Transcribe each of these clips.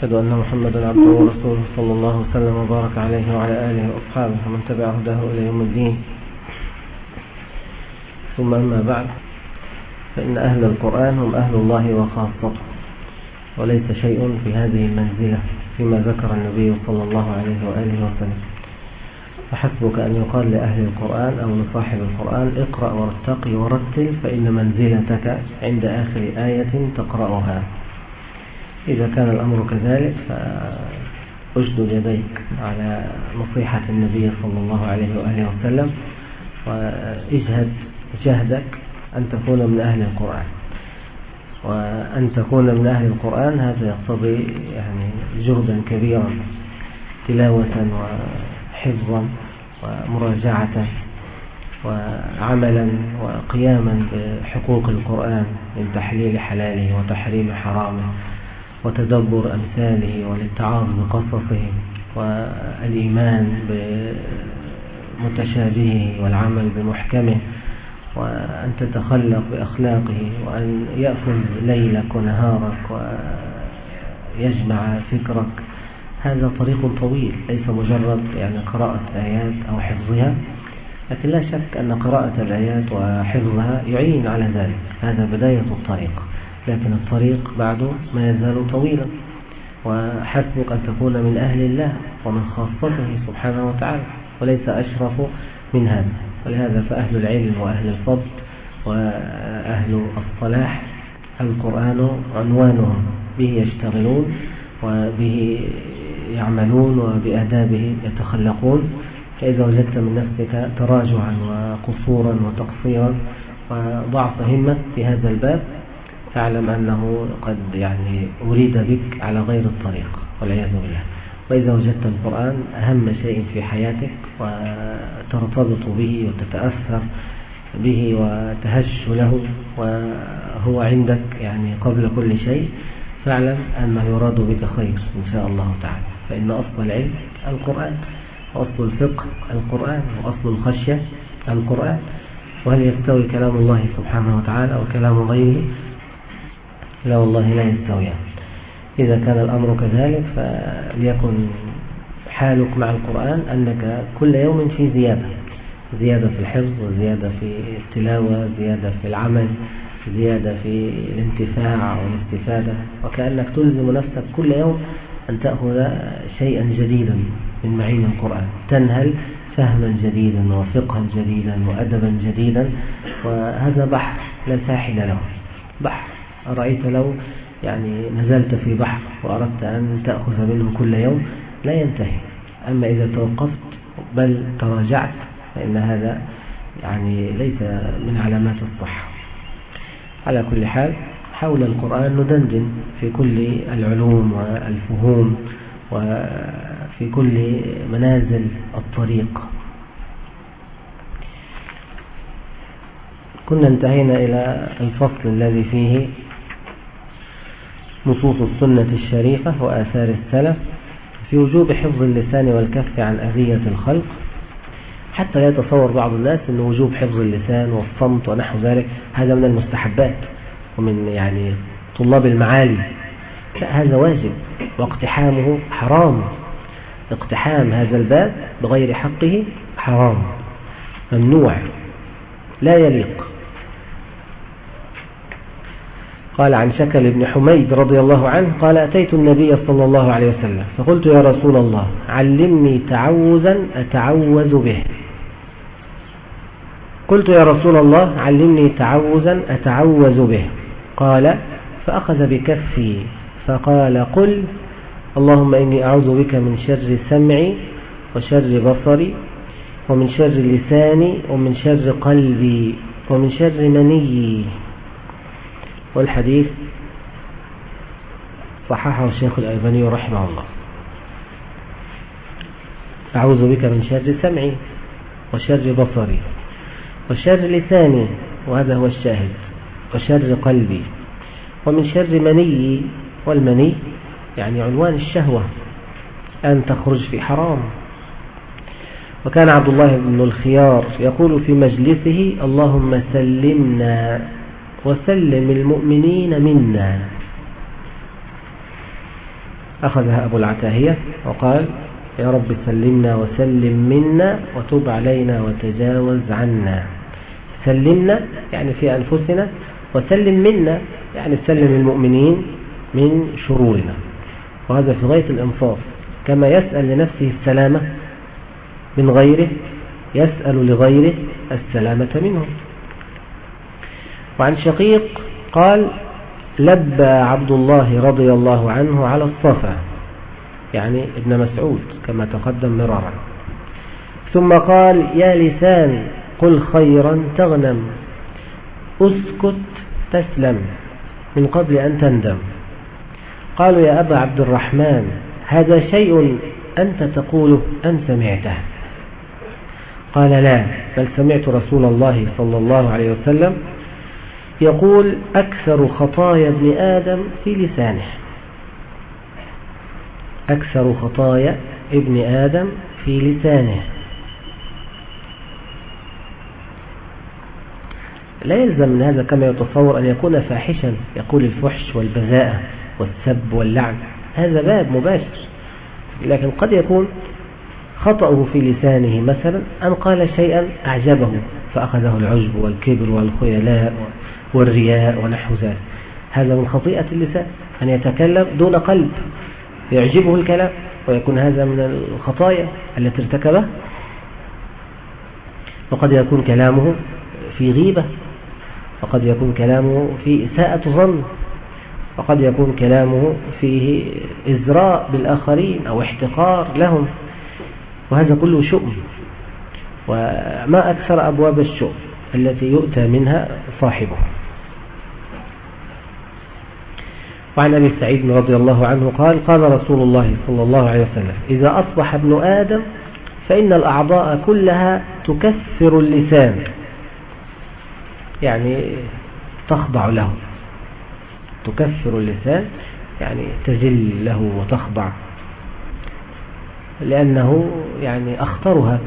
أشهد أن محمدا عبده ورسوله صلى الله وسلم وبارك عليه وعلى آله وأصحابه ومن تبع هداه إلى يوم الدين. ثم أما بعد فإن أهل القرآن هم أهل الله وخاصته وليس شيء في هذه المنزلة فيما ذكر النبي صلى الله عليه وآله وسلم. فحسبك أن يقال لأهل القرآن أو لصاحب القرآن اقرأ وارتقي ورتل فإن منزلتك عند آخر آية تقرأها. إذا كان الأمر كذلك فأجد يديك على نصيحة النبي صلى الله عليه وآله وسلم وإجهد جهدك أن تكون من أهل القرآن. وأن تكون من أهل القرآن هذا يقتضي يعني جهدا كبيرا تلاوة وحفظا ومراجعة وعملا وقياما بحقوق القرآن من تحليل حلاله وتحريم حرامه. وتدبر أمثاله والاتعاظ بقصصه والإيمان بمتشابهه والعمل بمحكمه وأن تتخلق بأخلاقه وأن يأخذ ليلك ونهارك ويجمع فكرك. هذا طريق طويل ليس مجرد يعني قراءة آيات أو حفظها لكن لا شك أن قراءة الآيات وحفظها يعين على ذلك. هذا بداية الطريق. لكن الطريق بعده ما يزال طويلا وحسبك أن تكون من أهل الله ومن خاصته سبحانه وتعالى وليس أشرف من هذا. ولهذا فأهل العلم وأهل الفضل وأهل الصلاح القرآن عنوانهم به يشتغلون وبه يعملون وبآدابه يتخلقون. فإذا وجدت من نفسك تراجعا وقصورا وتقصيرا وضعف همة في هذا الباب فاعلم أنه قد يعني أريد بك على غير الطريق والعياذ بالله. وإذا وجدت القرآن أهم شيء في حياتك وترتبط به وتتأثر به وتهش له وهو عندك يعني قبل كل شيء فاعلم أنه يراد بك خير إن شاء الله تعالى. فإن أصل العلم القرآن وأصل الفقه القرآن وأصل الخشية القرآن. وهل يستوي كلام الله سبحانه وتعالى وكلام غيره؟ لا والله لا يستويان. إذا كان الأمر كذلك فليكن حالك مع القرآن أنك كل يوم في زيادة. زيادة في الحفظ وزيادة في التلاوة زيادة في العمل زيادة في الانتفاع والاستفادة. وكأنك تلزم نفسك كل يوم أن تأخذ شيئا جديدا من معين القرآن. تنهل فهما جديدا وفقها جديدا وأدبا جديدا وهذا بحر لا ساحل له. بحر أرأيت لو يعني نزلت في بحر وأردت أن تأخذ منه كل يوم لا ينتهي. أما إذا توقفت بل تراجعت فإن هذا يعني ليس من علامات الصحة. على كل حال حول القرآن ندندن في كل العلوم والفهوم وفي كل منازل الطريق. كنا انتهينا إلى الفصل الذي فيه نصوص السنة الشريفة وآثار السلف في وجوب حفظ اللسان والكف عن أذية الخلق حتى لا يتصور بعض الناس أن وجوب حفظ اللسان والصمت ونحو ذلك هذا من المستحبات ومن يعني طلاب المعالي. لا هذا واجب واقتحامه حرام. اقتحام هذا الباب بغير حقه حرام ممنوع لا يليق. قال عن شكل بن حميد رضي الله عنه قال أتيت النبي صلى الله عليه وسلم فقلت يا رسول الله علمني تعوذا أتعوذ به. قلت يا رسول الله علمني تعوذا أتعوذ به. قال فأخذ بكفي فقال قل اللهم إني أعوذ بك من شر سمعي وشر بصري ومن شر لساني ومن شر قلبي ومن شر مني والحديث صححه الشيخ الألباني رحمه الله. أعوذ بك من شر سمعي وشر بصري وشر لساني وهذا هو الشاهد وشر قلبي ومن شر مني والمني يعني عنوان الشهوة أن تخرج في حرام. وكان عبد الله بن الخيار يقول في مجلسه اللهم سلمنا وسلم المؤمنين منا. أخذها أبو العتاهية وقال يا رب سلمنا وسلم منا وتب علينا وتجاوز عنا. سلمنا يعني في أنفسنا وسلم منا يعني سلم المؤمنين من شرورنا. وهذا في غاية الإنصاف كما يسأل لنفسه السلامة من غيره يسأل لغيره السلامة منه. وعن شقيق قال لبى عبد الله رضي الله عنه على الصفا يعني ابن مسعود كما تقدم مرارا. ثم قال يا لسان قل خيرا تغنم اسكت تسلم من قبل أن تندم. قالوا يا أبا عبد الرحمن هذا شيء أنت تقوله أم سمعته؟ قال لا بل سمعت رسول الله صلى الله عليه وسلم يقول أكثر خطايا ابن آدم في لسانه. أكثر خطايا ابن آدم في لسانه. لا يلزم من هذا كما يتصور أن يكون فاحشا يقول الفحش والبذاءة والسب واللعن. هذا باب مباشر. لكن قد يكون خطأه في لسانه مثلا أن قال شيئا أعجبه فأخذه العجب والكبر والخيلاء والرياء ونحو ذلك. هذا من خطيئة اللسان أن يتكلم دون قلب يعجبه الكلام ويكون هذا من الخطايا التي ارتكبها. وقد يكون كلامه في غيبة وقد يكون كلامه في إساءة ظن وقد يكون كلامه فيه إزراء بالآخرين أو احتقار لهم. وهذا كله شؤم. وما أكثر أبواب الشؤم التي يؤتى منها صاحبه. وعن أبي سعيد رضي الله عنه قال قال رسول الله صلى الله عليه وسلم إذا أصبح ابن آدم فإن الأعضاء كلها تكسر اللسان. يعني تخضع له. تكسر اللسان يعني تجل له وتخضع. لأنه يعني أخطرها.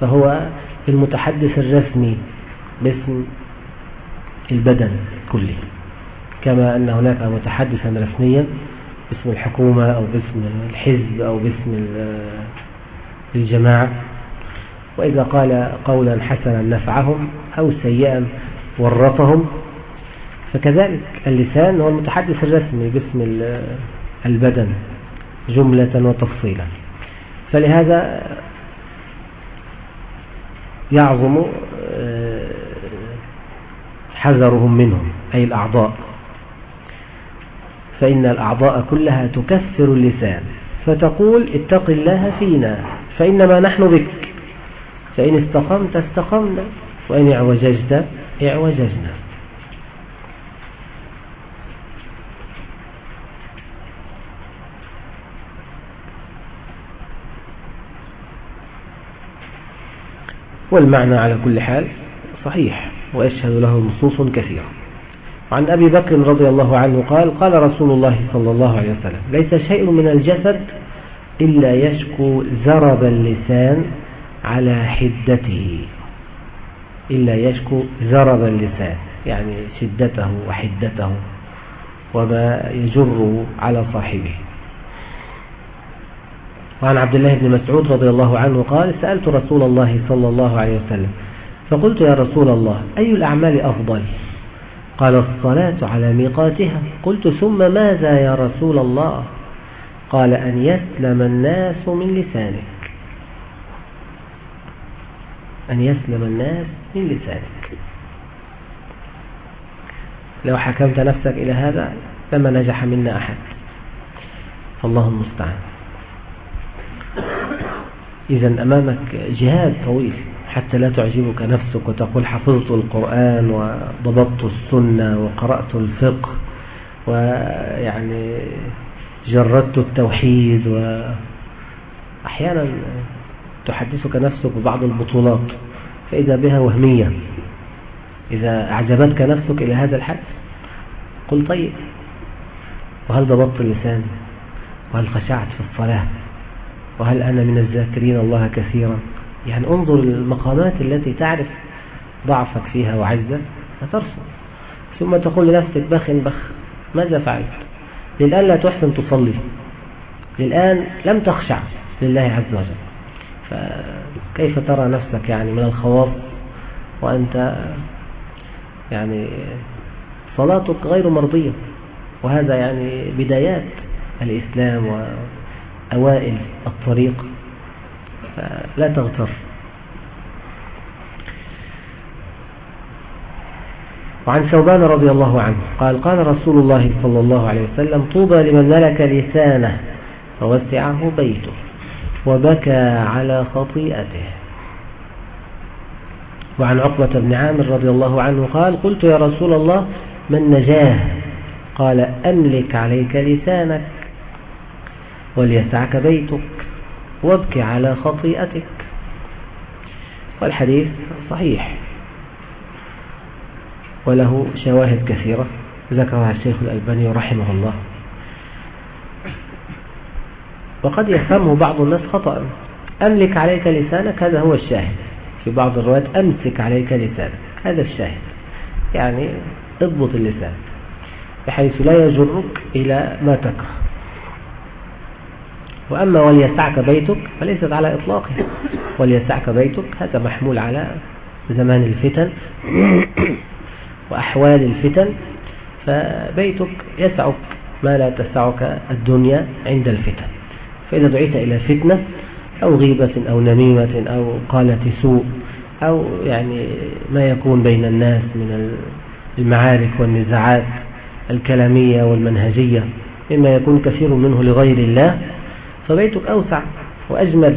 فهو المتحدث الرسمي باسم البدن كله. كما أن هناك متحدثا رسميا باسم الحكومة أو باسم الحزب أو باسم الجماعة. وإذا قال قولا حسنا نفعهم أو سيئا ورطهم فكذلك اللسان هو المتحدث الرسمي باسم البدن جملة وتفصيلا. فلهذا يعظم آه، حذرهم منهم أي الأعضاء. فإن الأعضاء كلها تكسر اللسان فتقول اتق الله فينا فإنما نحن بك. فإن استقمت استقمنا وإن اعوججت اعوججنا. والمعنى على كل حال صحيح ويشهد له نصوص كثيرة. عن أبي بكر رضي الله عنه قال قال رسول الله صلى الله عليه وسلم ليس شيء من الجسد إلا يشكو زرب اللسان على حدته. إلا يشكو زرب اللسان يعني شدته وحدته وما يجر على صاحبه. وعن عبد الله بن مسعود رضي الله عنه قال سألت رسول الله صلى الله عليه وسلم فقلت يا رسول الله أي الأعمال أفضل؟ قال الصلاة على ميقاتها. قلت ثم ماذا يا رسول الله؟ قال أن يسلم الناس من لسانك. أن يسلم الناس من لسانك. لو حكمت نفسك إلى هذا لما نجح منا أحد. فالله المستعان. إذا أمامك جهاد طويل. حتى لا تعجبك نفسك وتقول حفظت القرآن وضبطت السنة وقرأت الفقه ويعني جردت التوحيد وأحيانا تحدثك نفسك ببعض البطولات فإذا بها وهمية إذا أعجبتك نفسك إلى هذا الحد قل طيب وهل ضبطت اللسان؟ وهل خشعت في الصلاة؟ وهل أنا من الذاكرين الله كثيرا؟ يعني انظر المقامات التي تعرف ضعفك فيها وعزك فترصد ثم تقول لنفسك بخ بخ ماذا فعلت؟ للآن لا تحسن تصلي. للآن لم تخشع لله عز وجل. فكيف ترى نفسك يعني من الخواص؟ وأنت يعني صلاتك غير مرضية. وهذا يعني بدايات الإسلام وأوائل الطريق. فلا تغتر. وعن ثوبان رضي الله عنه قال قال رسول الله صلى الله عليه وسلم طوبى لمن ملك لسانه ووسعه بيته وبكى على خطيئته. وعن عقبة بن عامر رضي الله عنه قال قلت يا رسول الله من نجاه؟ قال أملك عليك لسانك وليسعك بيتك. وابك على خطيئتك. والحديث صحيح. وله شواهد كثيرة ذكرها الشيخ الألباني رحمه الله. وقد يفهمه بعض الناس خطأ. أملك عليك لسانك هذا هو الشاهد. في بعض الروايات أمسك عليك لسانك هذا الشاهد. يعني اضبط اللسان بحيث لا يجرك إلى ما تكره. وأما وليسعك بيتك فليست على إطلاقها وليسعك بيتك هذا محمول على زمان الفتن وأحوال الفتن فبيتك يسعك ما لا تسعك الدنيا عند الفتن. فإذا دعيت إلى فتنة أو غيبة أو نميمة أو قالة سوء أو يعني ما يكون بين الناس من المعارك والنزاعات الكلامية والمنهجية مما يكون كثير منه لغير الله فبيتك أوسع وأجمل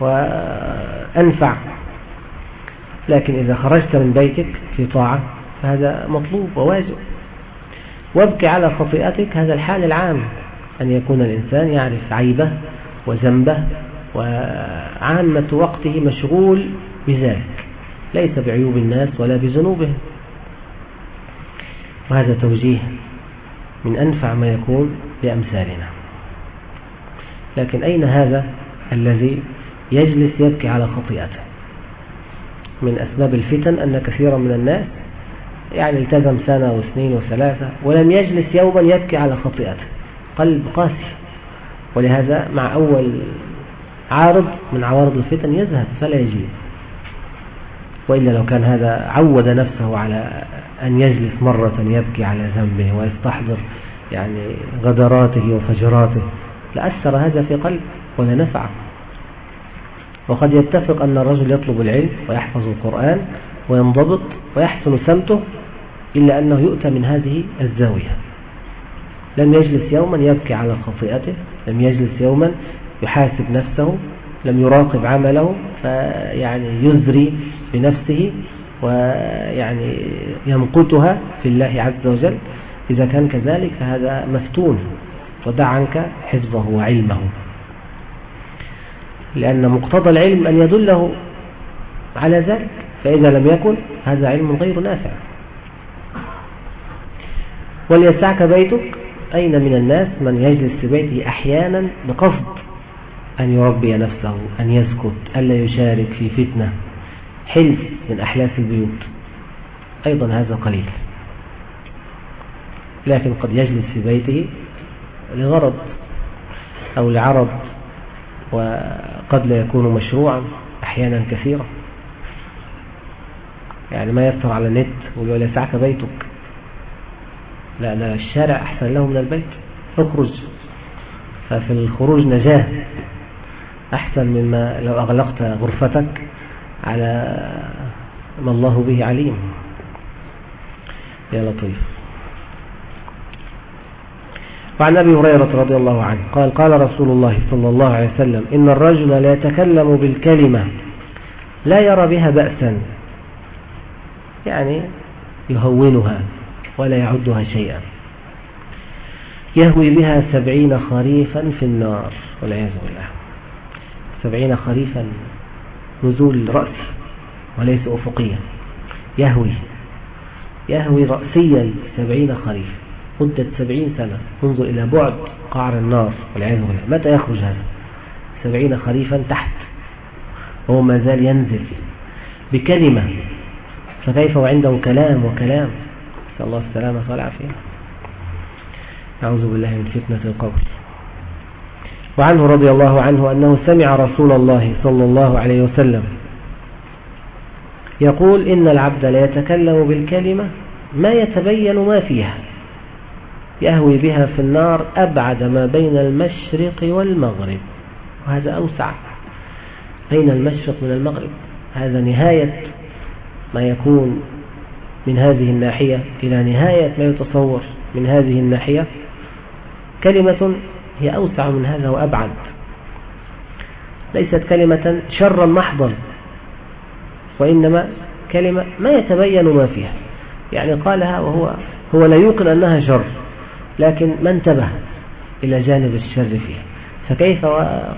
وأنفع. لكن إذا خرجت من بيتك في طاعة فهذا مطلوب وواجب. وابكي على خطيئتك هذا الحال العام. أن يكون الإنسان يعرف عيبه وذنبه وعامة وقته مشغول بذلك ليس بعيوب الناس ولا بذنوبهم. وهذا توجيه من أنفع ما يكون لأمثالنا. لكن أين هذا الذي يجلس يبكي على خطيئته؟ من أسباب الفتن أن كثيرا من الناس يعني التزم سنة واثنين وثلاثة ولم يجلس يوما يبكي على خطيئته. قلب قاسي. ولهذا مع أول عارض من عوارض الفتن يذهب فلا يجيب وإلا لو كان هذا عود نفسه على أن يجلس مرة يبكي على ذنبه ويستحضر يعني غدراته وفجراته لأثر هذا في قلبه ولا نفعه وقد يتفق أن الرجل يطلب العلم ويحفظ القرآن وينضبط ويحسن سمته إلا أنه يؤتى من هذه الزاوية. لم يجلس يوما يبكي على خطيئته لم يجلس يوما يحاسب نفسه لم يراقب عمله فيعني يزري بنفسه ويعني يمقتها في الله عز وجل. إذا كان كذلك فهذا مفتون. ودع عنك حفظه وعلمه. لأن مقتضى العلم أن يدله على ذلك فإذا لم يكن هذا علم غير نافع. وليسعك بيتك؟ أين من الناس من يجلس في بيته أحيانا بقصد أن يربي نفسه أن يسكت ألا يشارك في فتنة؟ حلف من أحلاف البيوت. أيضا هذا قليل. لكن قد يجلس في بيته لغرض أو لعرض وقد لا يكون مشروعا أحيانا كثيرا. يعني ما يفتر على النت ويقول يسعك بيتك. لا لا الشارع أحسن له من البيت. اخرج. ففي الخروج نجاة. أحسن مما لو أغلقت غرفتك على ما الله به عليم. يا لطيف. وعن أبي هريرة رضي الله عنه قال قال رسول الله صلى الله عليه وسلم إن الرجل لا يتكلم بالكلمة لا يرى بها بأسا يعني يهونها ولا يعدها شيئا يهوي بها سبعين خريفا في النار والعياذ بالله سبعين خريفا نزول رأسي وليس أفقيا يهوي يهوي رأسيا سبعين خريف مدة سبعين سنة. انظر إلى بعد قعر النار بالله متى يخرج هذا؟ سبعين خريفا تحت. وهو ما زال ينزل بكلمة. فكيف وعنده كلام وكلام؟ نسأل الله السلامة والعافية. أعوذ بالله من فتنة القول. وعنه رضي الله عنه أنه سمع رسول الله صلى الله عليه وسلم يقول إن العبد لا يتكلم بالكلمة ما يتبين ما فيها. يهوي بها في النار أبعد ما بين المشرق والمغرب. وهذا أوسع بين المشرق من المغرب. هذا نهاية ما يكون من هذه الناحية إلى نهاية ما يتصور من هذه الناحية. كلمة هي أوسع من هذا وأبعد. ليست كلمة شرا محضا وإنما كلمة ما يتبين ما فيها. يعني قالها وهو هو لا يوقن أنها شر. لكن ما انتبه إلى جانب الشر فيها. فكيف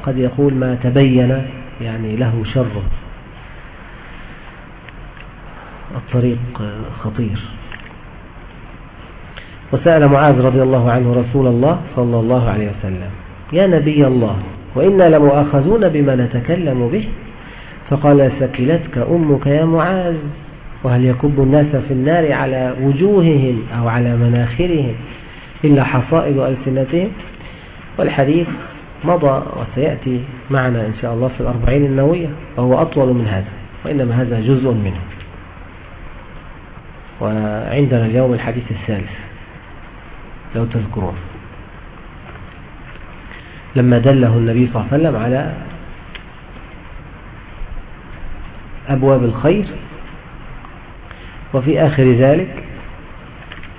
قد يقول ما تبين يعني له شر الطريق خطير. وسأل معاذ رضي الله عنه رسول الله صلى الله عليه وسلم يا نبي الله وإنا لمؤاخذون بما نتكلم به. فقال سكلتك أمك يا معاذ وهل يكب الناس في النار على وجوههم أو على مناخرهم؟ إلا حصائد ألسنتهم والحديث مضى وسيأتي معنا إن شاء الله في الأربعين النووية وهو أطول من هذا وإنما هذا جزء منه. وعندنا اليوم الحديث الثالث لو تذكرون. لما دله النبي صلى الله عليه وسلم على أبواب الخير وفي آخر ذلك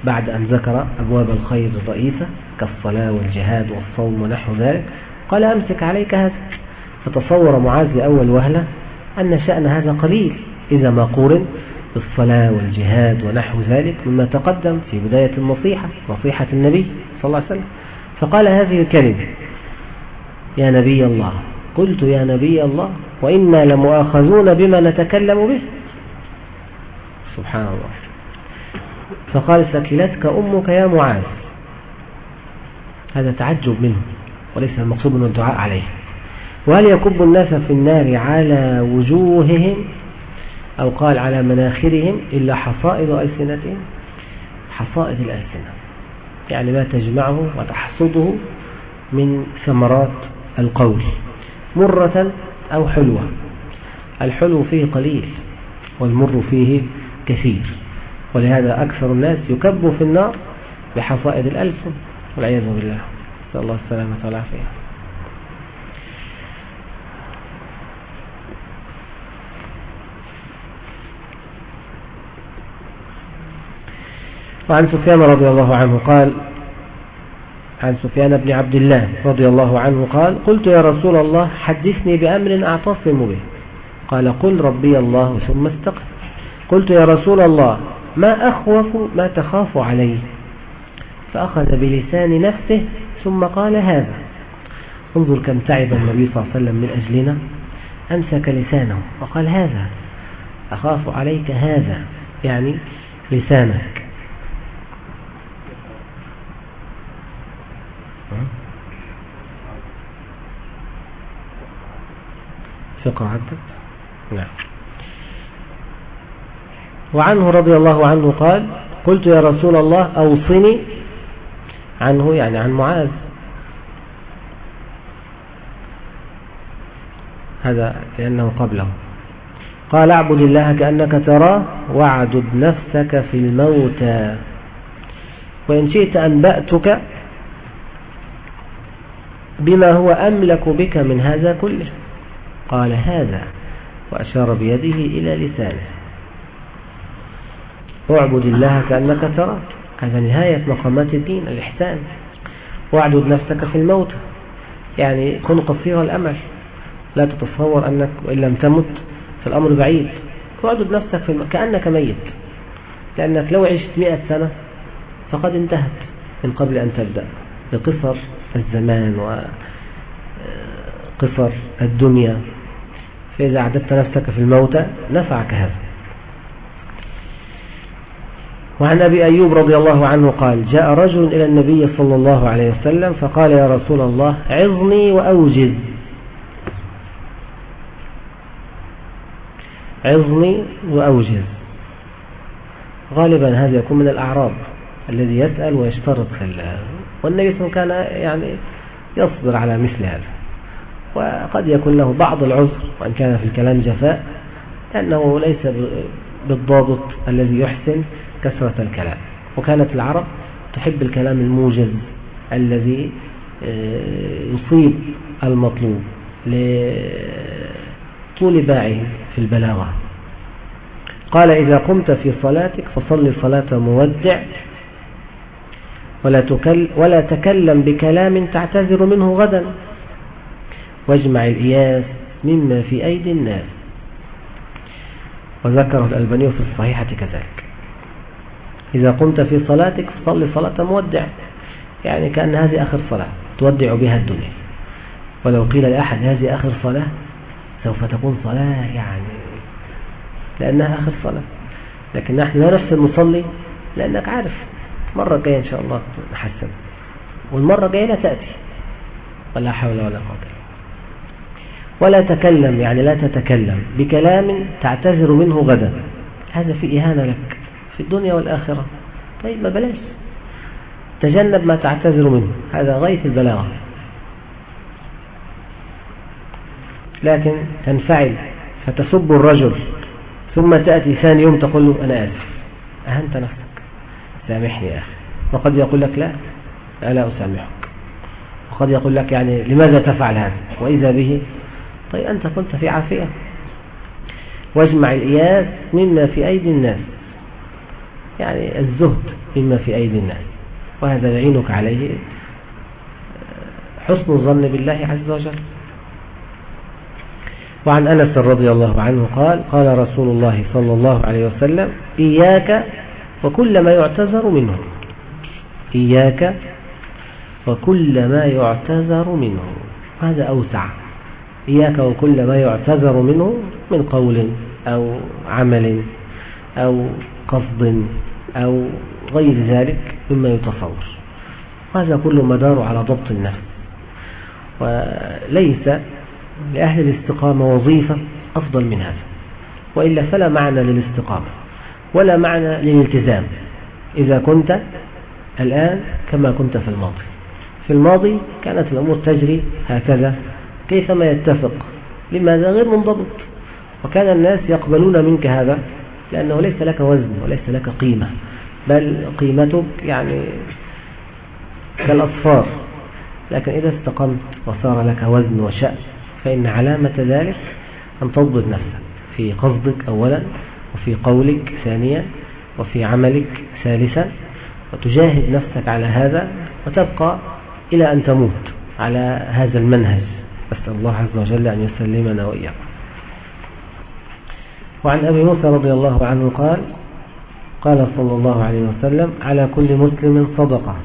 بعد أن ذكر أبواب الخير الرئيسة كالصلاة والجهاد والصوم ونحو ذلك قال أمسك عليك هذا. فتصور معاذ لأول وهلة أن شأن هذا قليل إذا ما قورن بالصلاة والجهاد ونحو ذلك مما تقدم في بداية النصيحة نصيحة النبي صلى الله عليه وسلم. فقال هذه الكلمة يا نبي الله. قلت يا نبي الله وإنا لمؤاخذون بما نتكلم به. سبحان الله. فقال سكلتك أمك يا معاذ. هذا تعجب منه وليس المقصود من الدعاء عليه. وهل يكب الناس في النار على وجوههم أو قال على مناخرهم إلا حصائد ألسنتهم؟ حصائد الألسنة. يعني ما تجمعه وتحصده من ثمرات القول. مرة أو حلوة. الحلو فيه قليل والمر فيه كثير. ولهذا أكثر الناس يكبوا في النار بحصائد الألسن والعياذ بالله. نسأل الله السلامة والعافية. وعن سفيان رضي الله عنه قال عن سفيان بن عبد الله رضي الله عنه قال قلت يا رسول الله حدثني بأمر أعتصم به. قال قل ربي الله ثم استقم قلت يا رسول الله ما أخوف ما تخاف عليه. فأخذ بلسان نفسه ثم قال هذا. انظر كم تعب النبي صلى الله عليه وسلم من أجلنا. أمسك لسانه وقال هذا. أخاف عليك هذا يعني لسانك. فقه عدت نعم. وعنه رضي الله عنه قال قلت يا رسول الله أوصني عنه يعني عن معاذ. هذا لأنه قبله. قال اعبد الله كأنك تراه واعدد نفسك في الموتى. وإن شئت أنبأتك بما هو أملك بك من هذا كله. قال هذا وأشار بيده إلى لسانه. واعبد الله كأنك تراه. هذا نهاية مقامات الدين الإحسان. واعدد نفسك في الموت. يعني كن قصير الأمل. لا تتصور أنك وإن لم تمت فالأمر بعيد. واعدد نفسك في الموت كأنك ميت. لأنك لو عشت مئة سنة فقد انتهت من قبل أن تبدأ. بقصر الزمان وقصر الدنيا. فإذا أعددت نفسك في الموتى نفعك هذا. وعن أبي أيوب رضي الله عنه قال جاء رجل إلى النبي صلى الله عليه وسلم فقال يا رسول الله عظني وأوجز. عظني وأوجز. غالبا هذا يكون من الأعراب الذي يسأل ويشترط والنبي صلى الله عليه وسلم كان يعني يصبر على مثل هذا. وقد يكون له بعض العذر وإن كان في الكلام جفاء لأنه ليس بالضابط الذي يحسن. كثرة الكلام. وكانت العرب تحب الكلام الموجز الذي آه، يصيب المطلوب لطول باعه في البلاغة. قال إذا قمت في صلاتك فصل صلاة مودع ولا, تكل ولا تكلم بكلام تعتذر منه غدا. واجمع الإياس مما في أيدي الناس. وذكره الألباني في الصحيحة كذلك. إذا قمت في صلاتك فصل صلاة مودع يعني كأن هذه آخر صلاة تودع بها الدنيا. ولو قيل لأحد هذه آخر صلاة سوف تكون صلاة يعني لأنها آخر صلاة. لكن نحن لا نحسن نصلي لأنك عارف مرة جاية إن شاء الله نحسن. والمرة الجاية لا تأتي. ولا حول ولا قوة ولا تكلم يعني لا تتكلم بكلام تعتذر منه غدا. هذا في إهانة لك. في الدنيا والآخرة. طيب ما بلاش. تجنب ما تعتذر منه. هذا غاية البلاغة. لكن تنفعل فتسب الرجل. ثم تأتي ثاني يوم تقول له أنا آسف. أهنت نفسك. سامحني يا أخي. وقد يقول لك لا لا أسامحك. وقد يقول لك يعني لماذا تفعل هذا؟ وإذا به؟ طيب أنت كنت في عافية. واجمع الإياس مما في أيدي الناس. يعني الزهد مما في أيدي الناس وهذا يعينك عليه حسن الظن بالله عز وجل. وعن أنس رضي الله عنه قال قال رسول الله صلى الله عليه وسلم إياك وكل ما يعتذر منه إياك وكل ما يعتذر منه هذا أوسع. إياك وكل ما يعتذر منه من قول أو عمل أو قصد أو غير ذلك مما يتصور. هذا كله مدار على ضبط النفس. وليس لأهل الاستقامة وظيفة أفضل من هذا. وإلا فلا معنى للاستقامة ولا معنى للالتزام. إذا كنت الآن كما كنت في الماضي. في الماضي كانت الأمور تجري هكذا كيفما يتفق. لماذا؟ غير منضبط. وكان الناس يقبلون منك هذا. لأنه ليس لك وزن وليس لك قيمة بل قيمتك يعني كالأصفار لكن إذا استقمت وصار لك وزن وشأن فإن علامة ذلك أن تضبط نفسك. في قصدك أولا وفي قولك ثانيا وفي عملك ثالثا وتجاهد نفسك على هذا وتبقى إلى أن تموت على هذا المنهج. أسأل الله عز وجل أن يسلمنا وإياكم. وعن أبي موسى رضي الله عنه قال قال صلى الله عليه وسلم على كل مسلم صدقة.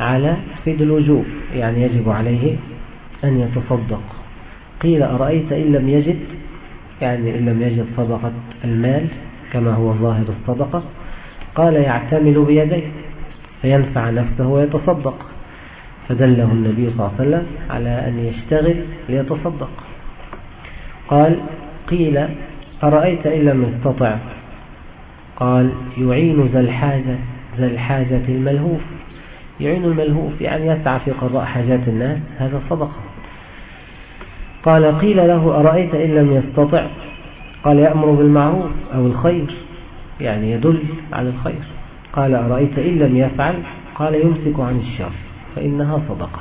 على سيد الوجوب يعني يجب عليه أن يتصدق. قيل أرأيت إن لم يجد؟ يعني إن لم يجد صدقة المال كما هو ظاهر الصدقة. قال يعتمل بيديه فينفع نفسه ويتصدق. فدله النبي صلى الله عليه وسلم على أن يشتغل ليتصدق. قال قيل أرأيت إن لم يستطع؟ قال يعين ذا الحاجة ذا الحاجة الملهوف. يعين الملهوف يعني يسعى في قضاء حاجات الناس. هذا صدقة. قال قيل له أرأيت إن لم يستطع؟ قال يأمر بالمعروف أو الخير. يعني يدل على الخير. قال أرأيت إن لم يفعل؟ قال يمسك عن الشر. فإنها صدقة.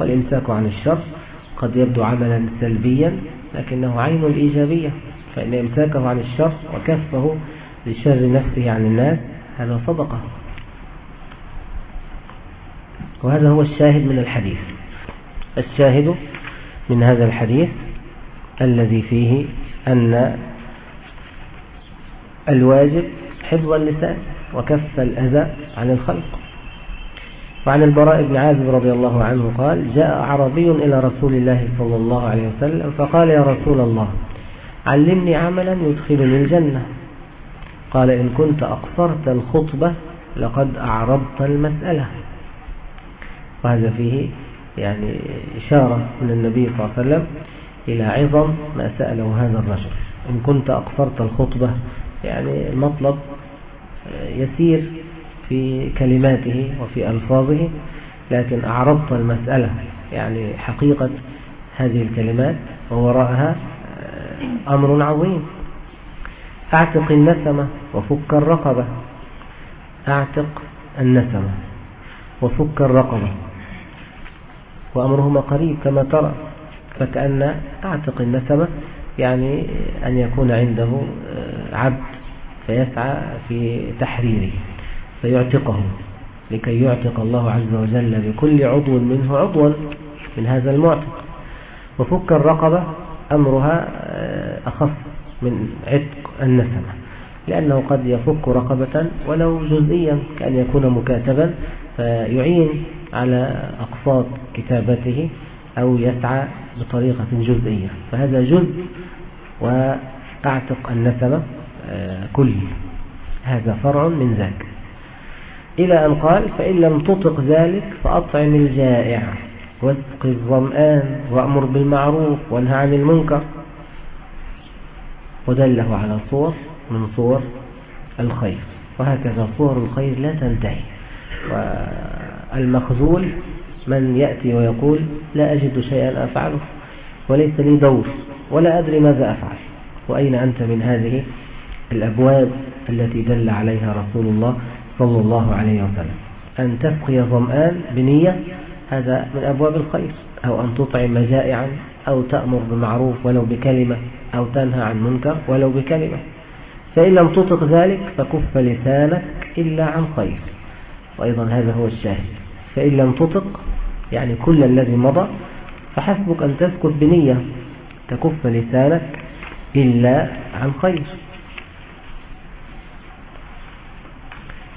والإمساك عن الشر قد يبدو عملا سلبيا لكنه عين الإيجابية فإن إمساكه عن الشر وكفه لشر نفسه عن الناس هذا صدقة. وهذا هو الشاهد من الحديث. الشاهد من هذا الحديث الذي فيه أن الواجب حفظ اللسان وكف الأذى عن الخلق. وعن البراء بن عازب رضي الله عنه قال جاء عربي إلى رسول الله صلى الله عليه وسلم فقال يا رسول الله علمني عملا يدخلني الجنة. قال إن كنت أقصرت الخطبة لقد أعرضت المسألة. وهذا فيه يعني إشارة من النبي صلى الله عليه وسلم إلى عظم ما سأله هذا الرجل. إن كنت أقصرت الخطبة يعني المطلب يسير في كلماته وفي ألفاظه لكن أعرضت المسألة يعني حقيقة هذه الكلمات ووراءها أمر عظيم. أعتق النسمة وفك الرقبة. أعتق النسمة وفك الرقبة. وأمرهما قريب كما ترى فكأن أعتق النسمة يعني أن يكون عنده آه، عبد فيسعى في تحريره فيعتقه لكي يعتق الله عز وجل بكل عضو منه عضوا من هذا المعتق. وفك الرقبة أمرها آه، أخف من عتق النسمة لأنه قد يفك رقبة ولو جزئيا كأن يكون مكاتبا فيعين على أقساط كتابته أو يسعى بطريقة جزئية. فهذا جزء وأعتق النسمة آه، كل. هذا فرع من ذاك. إلى أن قال فإن لم تطق ذلك فأطعم الجائع. واسق الظمآن وأمر بالمعروف وانهى عن المنكر. ودله على صور من صور الخير. وهكذا صور الخير لا تنتهي. والمخذول من يأتي ويقول لا أجد شيئا أفعله وليس لي دور ولا أدري ماذا أفعل. وأين أنت من هذه الأبواب التي دل عليها رسول الله صلى الله عليه وسلم؟ أن تسقي ظمآن بنية هذا من أبواب الخير. أو أن تطعم جائعا أو تأمر بمعروف ولو بكلمة أو تنهى عن منكر ولو بكلمة. فإن لم تطق ذلك فكف لسانك إلا عن خير. وأيضا هذا هو الشاهد. فإن لم تطق يعني كل الذي مضى فحسبك أن تسكت بنية تكف لسانك إلا عن خير.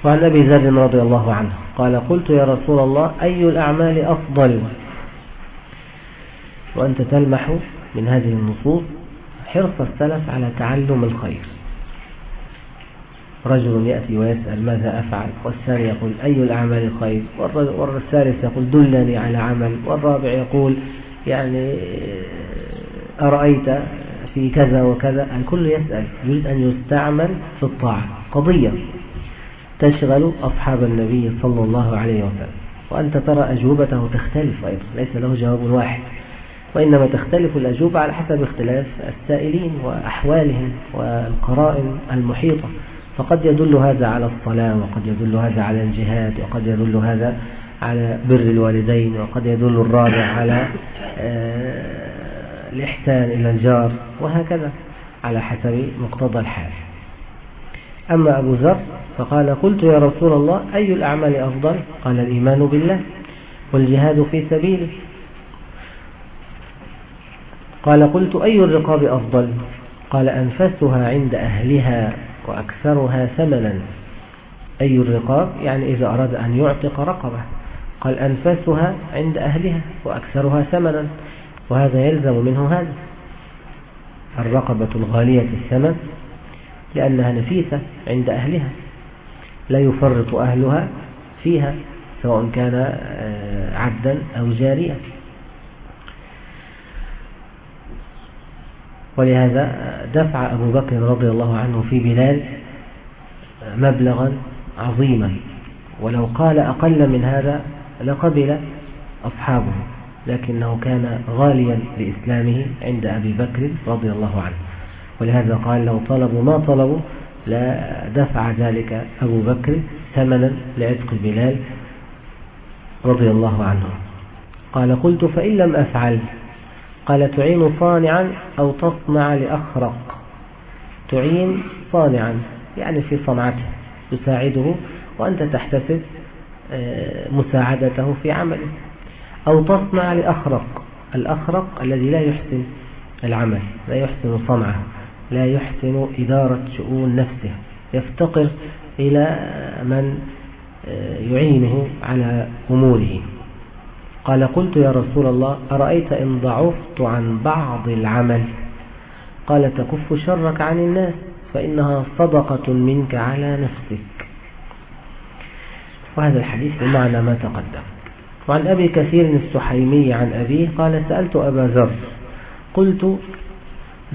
وعن أبي ذر رضي الله عنه قال قلت يا رسول الله أي الأعمال أفضل؟ وأنت تلمح من هذه النصوص حرص السلف على تعلم الخير. رجل يأتي ويسأل ماذا أفعل؟ والثاني يقول أي الأعمال خير؟ والثالث يقول دلني على عمل. والرابع يقول يعني أرأيت في كذا وكذا؟ الكل يسأل يريد أن يستعمل في الطاعة. قضية. تشغل أصحاب النبي صلى الله عليه وسلم. وأنت ترى أجوبته تختلف أيضا ليس له جواب واحد. وإنما تختلف الأجوبة على حسب اختلاف السائلين وأحوالهم والقرائن المحيطة. فقد يدل هذا على الصلاة وقد يدل هذا على الجهاد وقد يدل هذا على بر الوالدين وقد يدل الرابع على آه، الإحسان إلى الجار وهكذا على حسب مقتضى الحال. أما أبو ذر فقال قلت يا رسول الله أي الأعمال أفضل؟ قال الإيمان بالله والجهاد في سبيله. قال قلت أي الرقاب أفضل؟ قال أنفسها عند أهلها وأكثرها ثمنا. أي الرقاب؟ يعني إذا أراد أن يعتق رقبة. قال أنفسها عند أهلها وأكثرها ثمنا. وهذا يلزم منه هذا. الرقبة الغالية الثمن لأنها نفيسة عند أهلها لا يفرط أهلها فيها سواء كان آه، عبدا أو جاريا. ولهذا دفع أبو بكر رضي الله عنه في بلال مبلغا عظيما. ولو قال أقل من هذا لقبل أصحابه لكنه كان غاليا لإسلامه عند أبي بكر رضي الله عنه. ولهذا قال لو طلبوا ما طلبوا لا دفع ذلك أبو بكر ثمنا لعتق بلال رضي الله عنه. قال قلت فإن لم أفعل قال تعين صانعا أو تصنع لأخرق. تعين صانعا يعني في صنعته تساعده وأنت تحتسب آه، مساعدته في عمله. أو تصنع لأخرق الأخرق الذي لا يحسن العمل لا يحسن صنعه. لا يحسن إدارة شؤون نفسه. يفتقر إلى من آه، يعينه على أموره. قال قلت يا رسول الله أرأيت إن ضعفت عن بعض العمل؟ قال تكف شرك عن الناس فإنها صدقة منك على نفسك. وهذا الحديث بمعنى ما تقدم. وعن أبي كثير السحيمي عن أبيه قال سألت أبا ذر قلت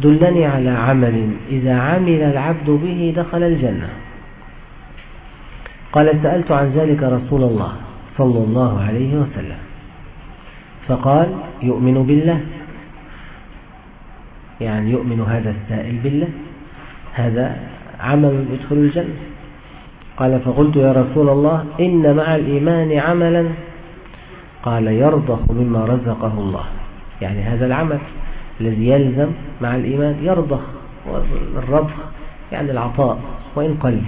دلني على عمل إذا عمل العبد به دخل الجنة. قال سألت عن ذلك رسول الله صلى الله عليه وسلم. فقال يؤمن بالله. يعني يؤمن هذا السائل بالله. هذا عمل يدخل الجنة. قال فقلت يا رسول الله إن مع الإيمان عملا. قال يرضخ مما رزقه الله. يعني هذا العمل. الذي يلزم مع الإيمان يرضخ الرضخ يعني العطاء وإن قل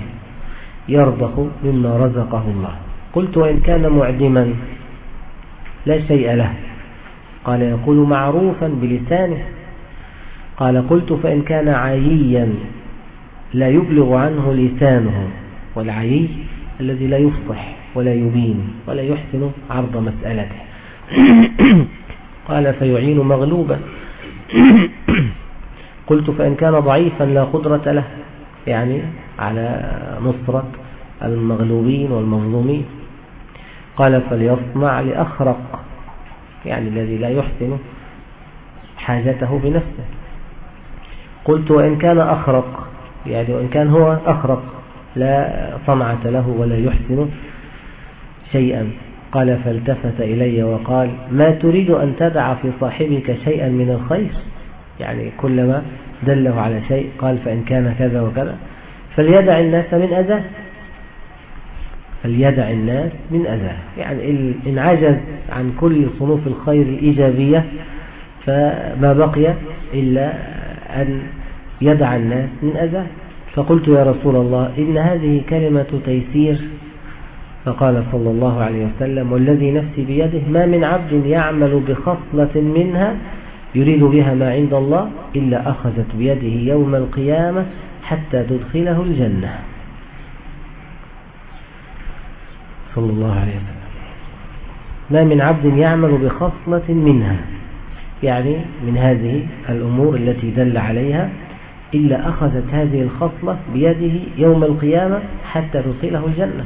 يرضخ مما رزقه الله. قلت وإن كان معدما لا شيء له. قال يقول معروفا بلسانه. قال قلت فإن كان عييا لا يبلغ عنه لسانه والعيي الذي لا يفصح ولا يبين ولا يحسن عرض مسألته. قال فيعين مغلوبا. قلت فإن كان ضعيفا لا قدرة له يعني على نصرة المغلوبين والمظلومين. قال فليصنع لأخرق يعني الذي لا يحسن حاجته بنفسه قلت وإن كان أخرق يعني وإن كان هو أخرق لا صنعة له ولا يحسن شيئا. قال فالتفت إلي وقال ما تريد أن تدع في صاحبك شيئا من الخير؟ يعني كلما دله على شيء قال فإن كان كذا وكذا. فليدع الناس من أذاه فليدع الناس من أذاه يعني إن عجز عن كل صنوف الخير الإيجابية فما بقي إلا أن يدع الناس من أذاه فقلت يا رسول الله إن هذه كلمة تيسير فقال صلى الله عليه وسلم والذي نفسي بيده ما من عبد يعمل بخصلة منها يريد بها ما عند الله إلا أخذت بيده يوم القيامة حتى تدخله الجنة. صلى الله عليه وسلم. ما من عبد يعمل بخصلة منها. يعني من هذه الأمور التي دل عليها إلا أخذت هذه الخصلة بيده يوم القيامة حتى تدخله الجنة.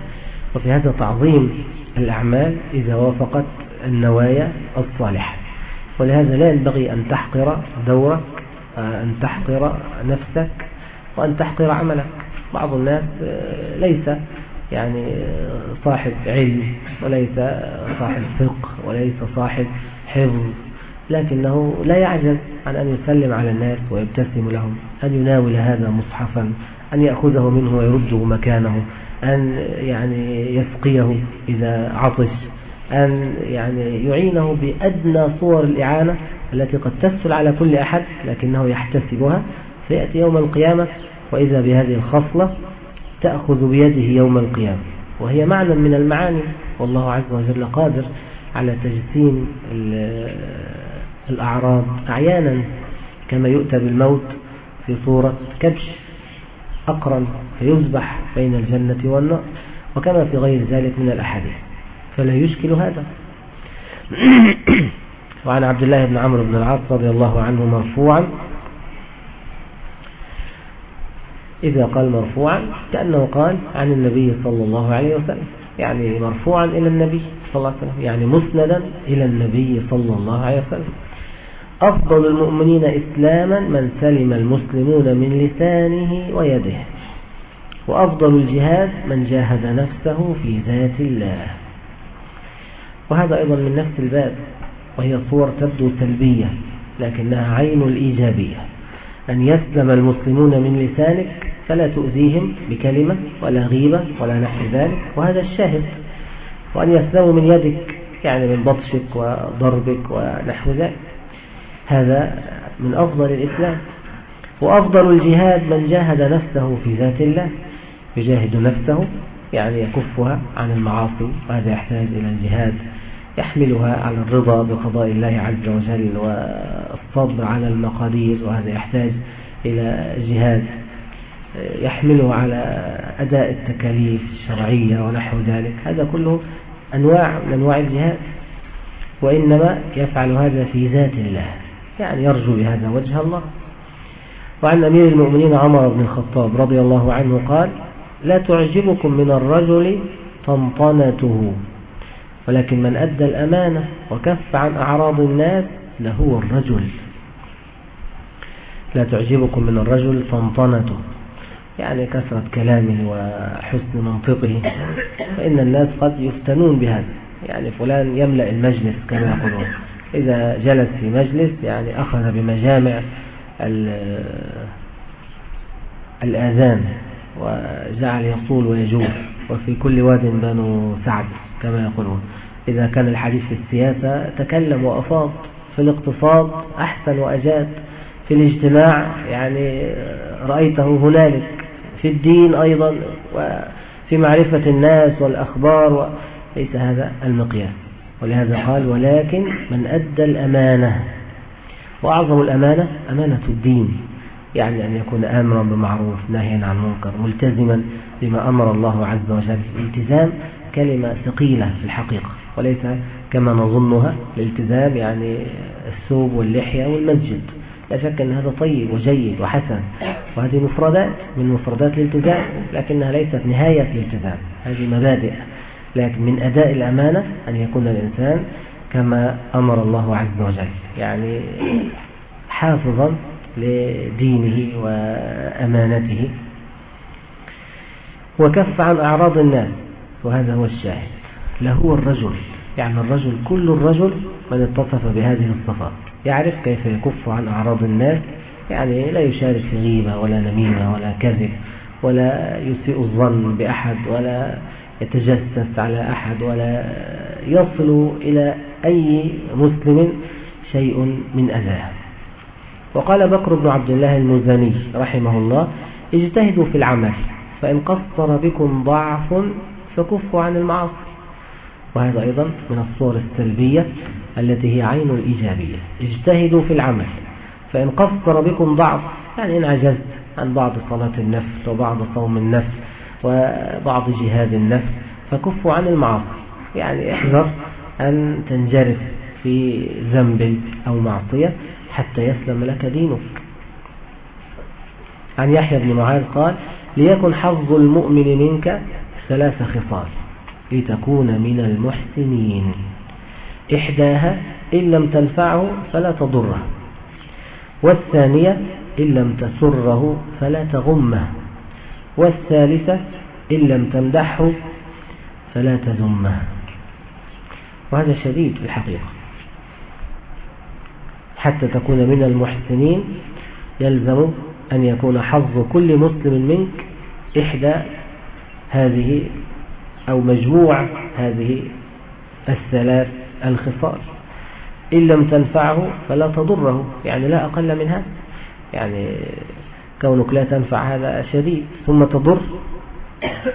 وفي هذا تعظيم الأعمال إذا وافقت النوايا الصالحة. ولهذا لا ينبغي أن تحقر دورك أن تحقر نفسك وأن تحقر عملك. بعض الناس آه، ليس يعني آه، صاحب علم وليس صاحب فقه وليس صاحب حفظ لكنه لا يعجز عن أن يسلم على الناس ويبتسم لهم. أن يناول هذا مصحفا أن يأخذه منه ويرده مكانه؟ أن يعني يسقيه إذا عطش أن يعني يعينه بأدنى صور الإعانة التي قد تسهل على كل أحد لكنه يحتسبها. فيأتي يوم القيامة وإذا بهذه الخصلة تأخذ بيده يوم القيامة. وهي معنى من المعاني والله عز وجل قادر على تجسيم الأعراض أعيانا كما يؤتى بالموت في صورة كبش. أقرن فيذبح بين الجنة والنار وكما في غير ذلك من الأحاديث. فلا يشكل هذا. وعن عبد الله بن عمرو بن العاص رضي الله عنه مرفوعا إذا قال مرفوعا كأنه قال عن النبي صلى الله عليه وسلم يعني مرفوعا إلى النبي صلى الله عليه وسلم يعني مسندا إلى النبي صلى الله عليه وسلم. أفضل المؤمنين إسلاما من سلم المسلمون من لسانه ويده وأفضل الجهاد من جاهد نفسه في ذات الله. وهذا أيضا من نفس الباب وهي صور تبدو سلبية لكنها عين الإيجابية. أن يسلم المسلمون من لسانك فلا تؤذيهم بكلمة ولا غيبة ولا نحو ذلك وهذا الشاهد. وأن يسلموا من يدك يعني من بطشك وضربك ونحو ذلك. هذا من أفضل الإسلام وأفضل الجهاد من جاهد نفسه في ذات الله يجاهد نفسه يعني يكفها عن المعاصي وهذا يحتاج إلى الجهاد يحملها على الرضا بقضاء الله عز وجل والصبر على المقادير وهذا يحتاج إلى جهاد يحمله على أداء التكاليف الشرعية ونحو ذلك. هذا كله أنواع من أنواع الجهاد وإنما يفعل هذا في ذات الله. يعني يرجو بهذا وجه الله. وعن أمير المؤمنين عمر بن الخطاب رضي الله عنه قال لا تعجبكم من الرجل طنطنته ولكن من أدى الأمانة وكف عن أعراض الناس لهو الرجل. لا تعجبكم من الرجل طنطنته يعني كثرة كلامه وحسن منطقه فإن الناس قد يفتنون بهذا يعني فلان يملأ المجلس كما يقولون. إذا جلس في مجلس يعني أخذ بمجامع الآذان وجعل يصول ويجول وفي كل واد بنو سعد كما يقولون. إذا كان الحديث في السياسة تكلم وأفاض في الاقتصاد أحسن وأجاد في الاجتماع. يعني رأيته هنالك في الدين أيضا وفي معرفة الناس والأخبار ليس هذا المقياس. ولهذا قال ولكن من أدى الأمانة وأعظم الأمانة أمانة الدين يعني أن يكون آمرا بمعروف ناهيا عن منكر ملتزما بما أمر الله عز وجل. الالتزام كلمة ثقيلة في الحقيقة وليس كما نظنها الالتزام يعني الثوب واللحية والمسجد. لا شك أن هذا طيب وجيد وحسن وهذه مفردات من مفردات الالتزام لكنها ليست نهاية الالتزام هذه مبادئ. لكن من أداء الأمانة أن يكون الإنسان كما أمر الله عز وجل يعني حافظا لدينه وأمانته. وكف عن أعراض الناس وهذا هو الشاهد. لهو الرجل يعني الرجل كل الرجل من اتصف بهذه الصفات. يعرف كيف يكف عن أعراض الناس يعني لا يشارك في غيبة ولا نميمة ولا كذب ولا يسيء الظن بأحد ولا يتجسس على أحد ولا يصل إلى أي مسلم شيء من أذاه وقال بكر بن عبد الله المزني رحمه الله اجتهدوا في العمل فإن قصر بكم ضعف فكفوا عن المعاصي. وهذا أيضا من الصور السلبية التي هي عين الإيجابية اجتهدوا في العمل فإن قصر بكم ضعف يعني إن عجزت عن بعض صلاة النفس وبعض صوم النفس وبعض جهاد النفس فكفوا عن المعاصي. يعني احذر أن تنجرف في ذنب أو معصية حتى يسلم لك دينك. عن يحيى بن معاذ قال ليكن حظ المؤمن منك ثلاث خصال لتكون من المحسنين. إحداها إن لم تنفعه فلا تضره والثانية إن لم تسره فلا تغمه. والثالثة إن لم تمدحه فلا تذمه. وهذا شديد في الحقيقة. حتى تكون من المحسنين يلزم أن يكون حظ كل مسلم منك إحدى هذه أو مجموع هذه الثلاث الخصال. إن لم تنفعه فلا تضره يعني لا أقل من هذا يعني كونك لا تنفع هذا شديد ثم تضر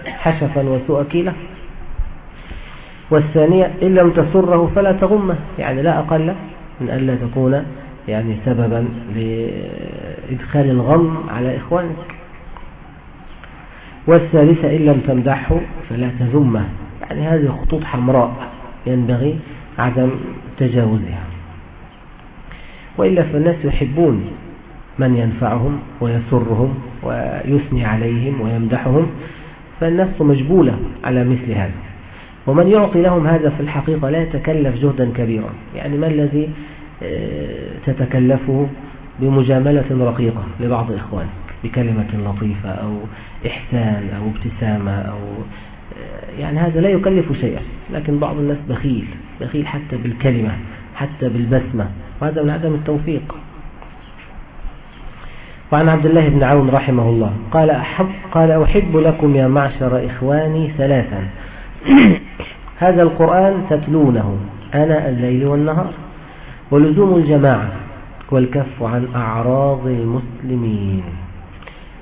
حشفا وسوء كيلة. والثانية إن لم تسره فلا تغمه يعني لا أقل من ألا تكون يعني سببا لإدخال الغم على إخوانك. والثالثة إن لم تمدحه فلا تذمه. يعني هذه خطوط حمراء ينبغي عدم تجاوزها. وإلا فالناس يحبون من ينفعهم ويسرهم ويثني عليهم ويمدحهم فالنفس مجبولة على مثل هذا. ومن يعطي لهم هذا في الحقيقة لا يتكلف جهدا كبيرا. يعني ما الذي آه، تتكلفه بمجاملة رقيقة لبعض إخوانك بكلمة لطيفة أو إحسان أو ابتسامة أو آه، يعني هذا لا يكلف شيئا. لكن بعض الناس بخيل بخيل حتى بالكلمة حتى بالبسمة. وهذا من عدم التوفيق. وعن عبد الله بن عون رحمه الله قال أحب قال أحب لكم يا معشر إخواني ثلاثا. هذا القرآن تتلونه أنا الليل والنهار ولزوم الجماعة والكف عن أعراض المسلمين.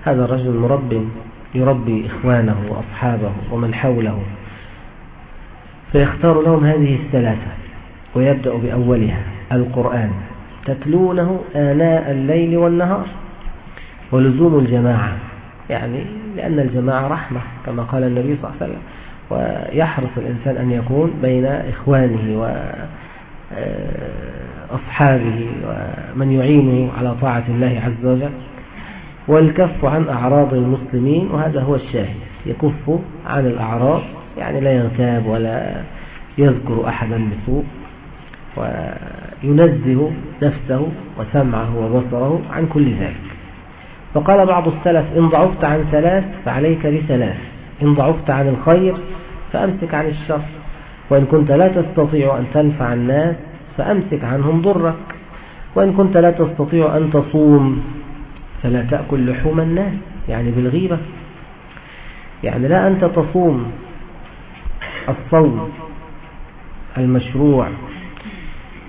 هذا الرجل مرب يربي إخوانه وأصحابه ومن حوله. فيختار لهم هذه الثلاثة ويبدأ بأولها القرآن. تتلونه آناء الليل والنهار ولزوم الجماعة. يعني لأن الجماعة رحمة كما قال النبي صلى الله عليه وسلم. ويحرص الإنسان أن يكون بين إخوانه وأصحابه ومن يعينه على طاعة الله عز وجل. والكف عن أعراض المسلمين وهذا هو الشاهد. يكف عن الأعراض يعني لا يغتاب ولا يذكر أحدا بسوء. وينزه نفسه وسمعه وبصره عن كل ذلك. فقال بعض السلف إن ضعفت عن ثلاث فعليك بثلاث إن ضعفت عن الخير فأمسك عن الشر وإن كنت لا تستطيع أن تنفع الناس فأمسك عنهم ضرك وإن كنت لا تستطيع أن تصوم فلا تأكل لحوم الناس يعني بالغيبة. يعني لا أنت تصوم الصوم المشروع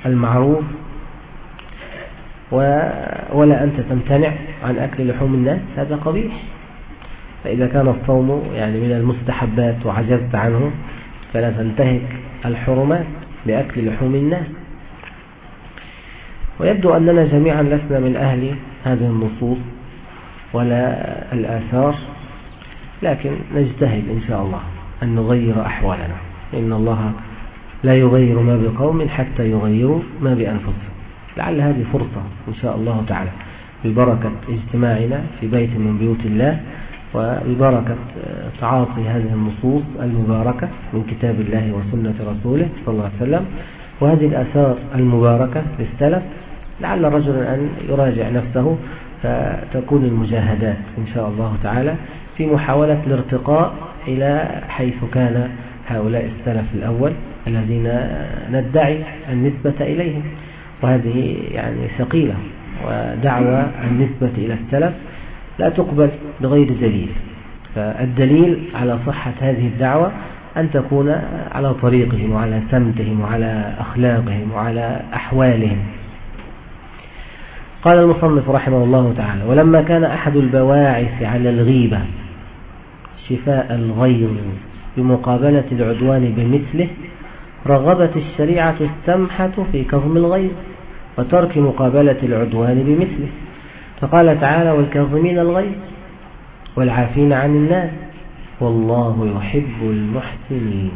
المعروف ولا أنت تمتنع عن أكل لحوم الناس هذا قبيح. فإذا كان الصوم يعني من المستحبات وعجزت عنه فلا تنتهك الحرمات بأكل لحوم الناس. ويبدو أننا جميعا لسنا من أهل هذه النصوص ولا الآثار لكن نجتهد إن شاء الله أن نغير أحوالنا. إن الله لا يغير ما بقوم حتى يغيروا ما بأنفسهم. لعل هذه فرصة إن شاء الله تعالى ببركة اجتماعنا في بيت من بيوت الله وببركة تعاطي هذه النصوص المباركة من كتاب الله وسنة رسوله صلى الله عليه وسلم. وهذه الأثار المباركة للسلف لعل رجلا أن يراجع نفسه فتكون المجاهدات إن شاء الله تعالى في محاولة الارتقاء إلى حيث كان هؤلاء السلف الأول الذين ندعي النسبة إليهم. وهذه يعني ثقيلة ودعوة النسبة إلى السلف لا تقبل بغير دليل. فالدليل على صحة هذه الدعوة أن تكون على طريقهم وعلى سمتهم وعلى أخلاقهم وعلى أحوالهم. قال المصنف رحمه الله تعالى ولما كان أحد البواعث على الغيبة شفاء الغيظ بمقابلة العدوان بمثله رغبت الشريعة السمحة في كظم الغيظ وترك مقابلة العدوان بمثله. فقال تعالى والكاظمين الغيظ والعافين عن الناس والله يحب المحسنين.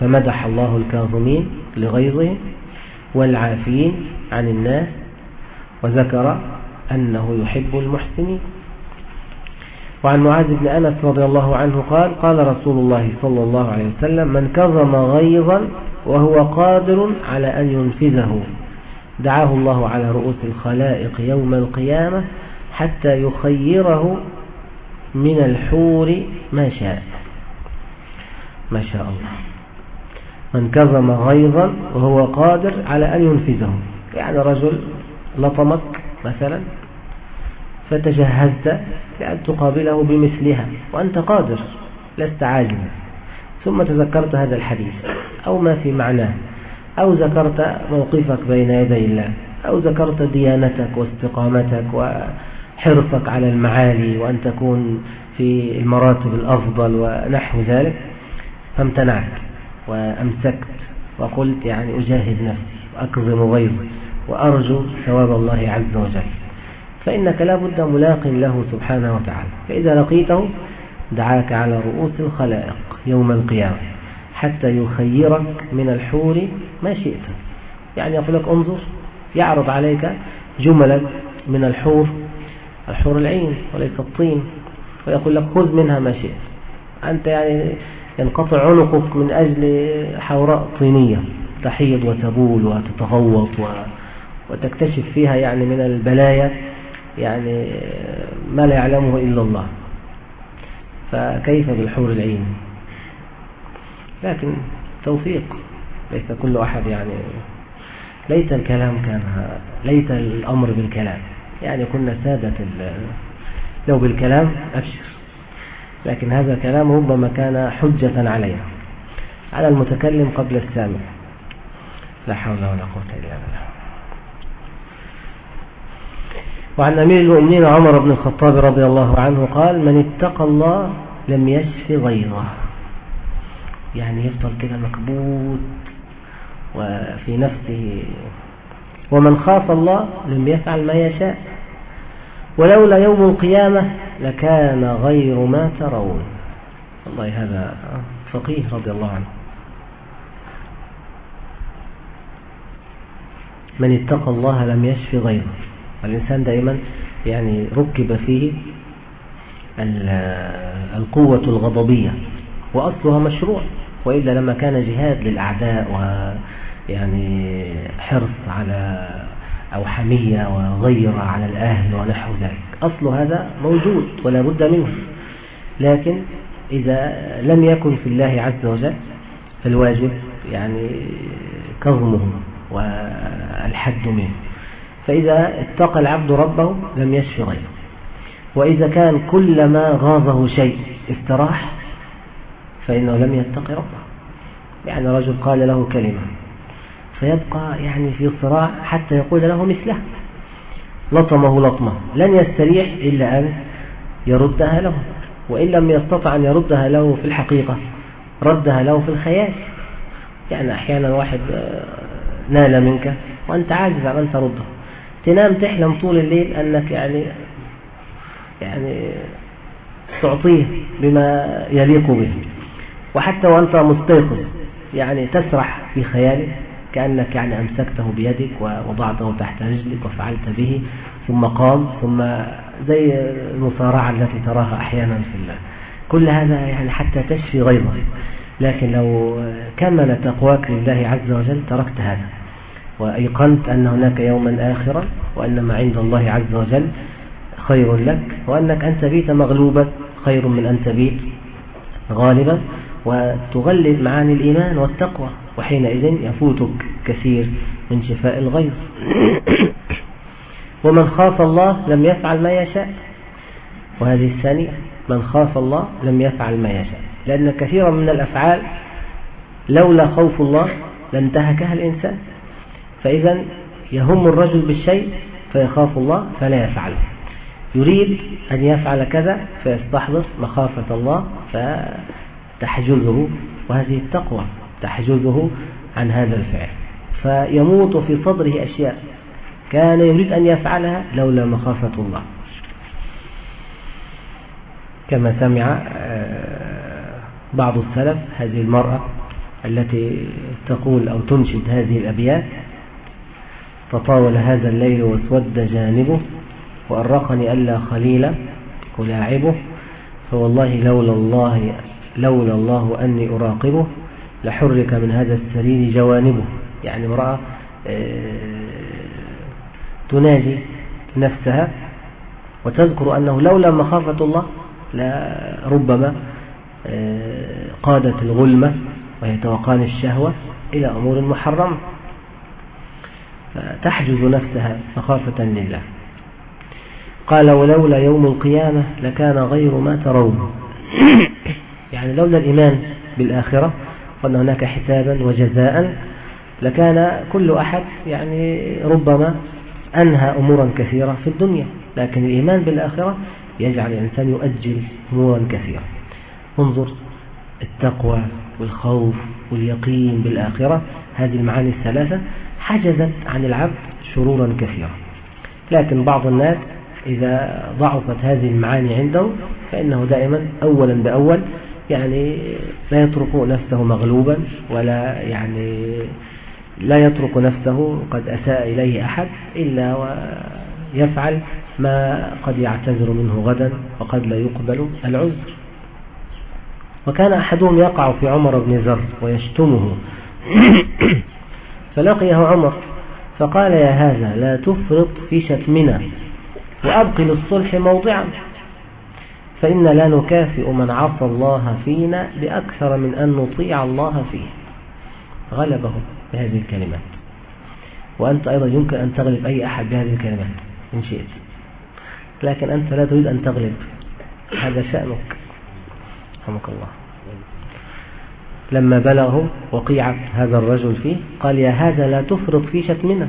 فمدح الله الكاظمين لغيظهم والعافين عن الناس وذكر أنه يحب المحسنين. وعن معاذ بن أنس رضي الله عنه قال قال رسول الله صلى الله عليه وسلم من كظم غيظا وهو قادر على أن ينفذه. دعاه الله على رؤوس الخلائق يوم القيامة حتى يخيره من الحور ما شاء. ما شاء الله. من كظم غيظا وهو قادر على أن ينفذه. يعني رجل لطمك مثلا فتجهزت لأن تقابله بمثلها وأنت قادر لست عاجزا. ثم تذكرت هذا الحديث. أو ما في معناه. أو ذكرت موقفك بين يدي الله. أو ذكرت ديانتك واستقامتك وحرصك على المعالي وأن تكون في المراتب الأفضل ونحو ذلك. فامتنعت وأمسكت وقلت يعني أجاهد نفسي وأكظم غيظي وأرجو ثواب الله عز وجل. فإنك لا بد ملاق له سبحانه وتعالى. فإذا لقيته دعاك على رؤوس الخلائق يوم القيامة. حتى يخيرك من الحور ما شئت. يعني يقول لك انظر يعرض عليك جملا من الحور الحور العين وليس الطين ويقول لك خذ منها ما شئت. أنت يعني ينقطع عنقك من أجل حوراء طينية تحيض وتبول وتتغوط. وتكتشف فيها يعني من البلايا يعني ما لا يعلمه إلا الله. فكيف بالحور العين؟ لكن توفيق ليس كل أحد يعني. ليت الكلام كان ليت الأمر بالكلام. يعني كنا سادة لو بالكلام أبشر. لكن هذا الكلام ربما كان حجة علينا. على المتكلم قبل السامع. لا حول ولا قوة إلا بالله. وعن أمير المؤمنين عمر بن الخطاب رضي الله عنه قال من اتقى الله لم يشف غيره. يعني يفضل كده مكبوت وفي نفسه ومن خاف الله لم يفعل ما يشاء. ولولا يوم القيامة لكان غير ما ترون. والله هذا فقيه رضي الله عنه. من اتقى الله لم يشف غيره. الإنسان دائما يعني ركب فيه القوة الغضبية وأصلها مشروع. وإلا لما كان جهاد للأعداء ويعني حرص على أو حمية وغيرة على الأهل ونحو ذلك. أصل هذا موجود ولا بد منه. لكن إذا لم يكن في الله عز وجل فالواجب يعني كظمه والحد منه. فإذا اتقى العبد ربه لم يشف غيره. وإذا كان كلما غاضه شيء استراح فإنه لم يتقي ربه. يعني رجل قال له كلمة فيبقى يعني في صراع حتى يقول له مثله. لطمه لطمة لن يستريح إلا أن يردها له وإن لم يستطع أن يردها له في الحقيقة ردها له في الخيال. يعني أحيانا واحد آه، نال منك وأنت عاجز عن أن ترده. تنام تحلم طول الليل أنك يعني يعني تعطيه بما يليق به. وحتى وأنت مستيقظ يعني تسرح في خيالك كأنك يعني أمسكته بيدك ووضعته تحت رجلك وفعلت به ثم قام ثم زي المصارعة التي تراها أحيانا في الله. كل هذا يعني حتى تشفي غيظه لكن لو كمل تقواك لله عز وجل تركت هذا. وأيقنت أن هناك يوما آخرا وأن ما عند الله عز وجل خير لك وأنك أن تبيت مغلوبا خير من أن تبيت غالبا. وتغلب معاني الإيمان والتقوى وحينئذ يفوتك كثير من شفاء الغيظ. ومن خاف الله لم يفعل ما يشاء. وهذه الثانية من خاف الله لم يفعل ما يشاء. لأن كثيرا من الأفعال لولا خوف الله لانتهكها الإنسان. فإذا يهم الرجل بالشيء فيخاف الله فلا يفعله. يريد أن يفعل كذا فيستحضر مخافة الله فتحجزه وهذه التقوى تحجزه عن هذا الفعل. فيموت في صدره أشياء كان يريد أن يفعلها لولا مخافة الله. كما سمع آه، بعض السلف هذه المرأة التي تقول أو تنشد هذه الأبيات تطاول هذا الليل واسود جانبه وأرقني ألا خليلا ألاعبه فوالله لولا الله لولا الله أني أراقبه لحرك من هذا السرير جوانبه. يعني امرأة آه، تناجي نفسها وتذكر أنه لولا مخافة الله لربما آه، قادت الغلمة وهي توقان الشهوة إلى أمور محرمة. فتحجز نفسها مخافة لله. قال ولولا يوم القيامة لكان غير ما ترون. يعني لولا الإيمان بالآخرة وأن هناك حسابا وجزاء لكان كل أحد يعني ربما أنهى أمورا كثيرة في الدنيا لكن الإيمان بالآخرة يجعل الإنسان يؤجل أمورا كثيرة. انظر التقوى والخوف واليقين بالآخرة هذه المعاني الثلاثة حجزت عن العبد شرورا كثيرة. لكن بعض الناس إذا ضعفت هذه المعاني عنده فإنه دائما أولا بأول يعني لا يترك نفسه مغلوبا ولا يعني لا يترك نفسه قد أساء إليه أحد إلا ويفعل ما قد يعتذر منه غدا وقد لا يقبل العذر. وكان أحدهم يقع في عمر بن زر ويشتمه. فلقيه عمر فقال يا هذا لا تفرط في شتمنا وأبقي للصلح موضعا. فإن لا نكافئ من عصى الله فينا بأكثر من أن نطيع الله فيه. غلبه بهذه الكلمات. وأنت أيضا يمكن أن تغلب أي أحد بهذه الكلمات إن شئت. لكن أنت لا تريد أن تغلب. هذا شأنك. رحمك الله. لما بلغه وقيعة هذا الرجل فيه قال يا هذا لا تفرط في شتمنا.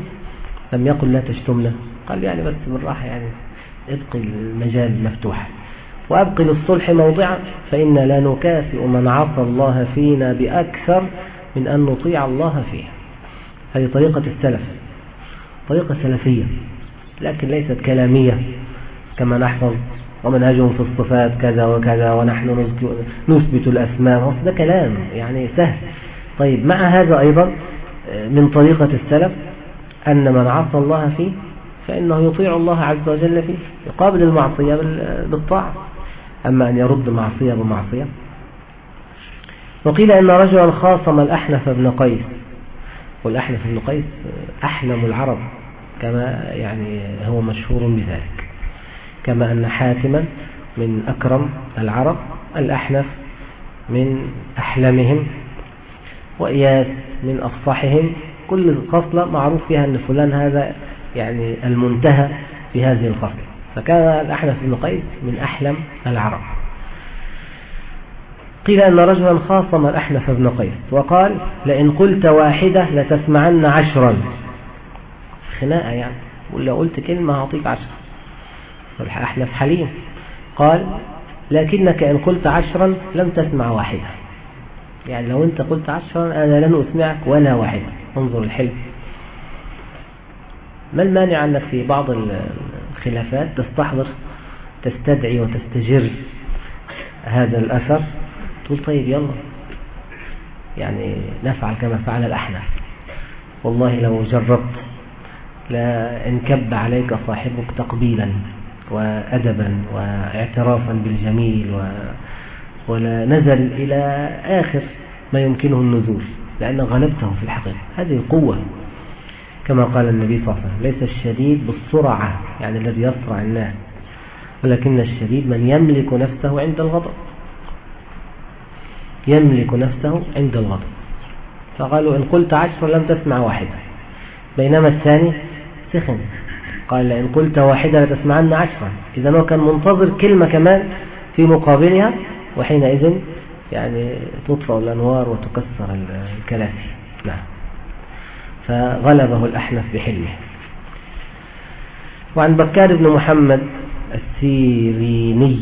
لم يقل لا تشتمنا. قال يعني بس بالراحة يعني ابقي المجال مفتوح وأبقي للصلح موضعا فإن لا نكافئ من عصى الله فينا بأكثر من أن نطيع الله فيه هذه طريقة السلف طريقة سلفية لكن ليست كلامية كما نحفظ ومنهجهم في الصفات كذا وكذا ونحن نثبت الأسماء. ده كلام يعني سهل. طيب مع هذا أيضا من طريقة السلف أن من عصى الله فيه فإنه يطيع الله عز وجل فيه يقابل المعصية بالطاعة. أما أن يرد معصية بمعصية. وقيل أن رجلا خاصم الأحنف بن قيس. والأحنف بن قيس أحلم العرب كما يعني هو مشهور بذلك. كما أن حاتما من أكرم العرب الأحنف من أحلامهم وإياس من أفصحهم. كل خصلة معروف فيها أن فلان هذا يعني المنتهى في هذه الخصلة. فكان الأحنف بن قيس من أحلم العرب. قيل أن رجلا خاصم الأحنف بن قيس وقال لئن قلت واحدة لتسمعن عشرا. خناقة يعني. ولو قلت كلمة هعطيك عشرة. الأحنف حليم. قال لكنك إن قلت عشرا لم تسمع واحدة. يعني لو أنت قلت عشرا أنا لن أسمعك ولا واحدة. انظر الحلم. ما المانع أنك في بعض الخلافات تستحضر تستدعي وتستجر هذا الأثر. تقول طيب يلا يعني نفعل كما فعل الأحناف. والله لو جربت لا انكب عليك صاحبك تقبيلا وأدبا واعترافا بالجميل و ولا نزل إلى آخر ما يمكنه النزول لأن غلبته في الحقيقة. هذه قوة. كما قال النبي صلى الله عليه وسلم ليس الشديد بالسرعة يعني الذي يسرع الناس ولكن الشديد من يملك نفسه عند الغضب. يملك نفسه عند الغضب. فقالوا إن قلت عشر لم تسمع واحدة. بينما الثاني سخن. قال إن قلت واحدة لتسمعن عشرا. إذا هو كان منتظر كلمة كمان في مقابلها وحينئذ يعني تطفأ الأنوار وتكسر الكلاسي نعم. فغلبه الأحنف بحلمه. وعن بكار بن محمد السيريني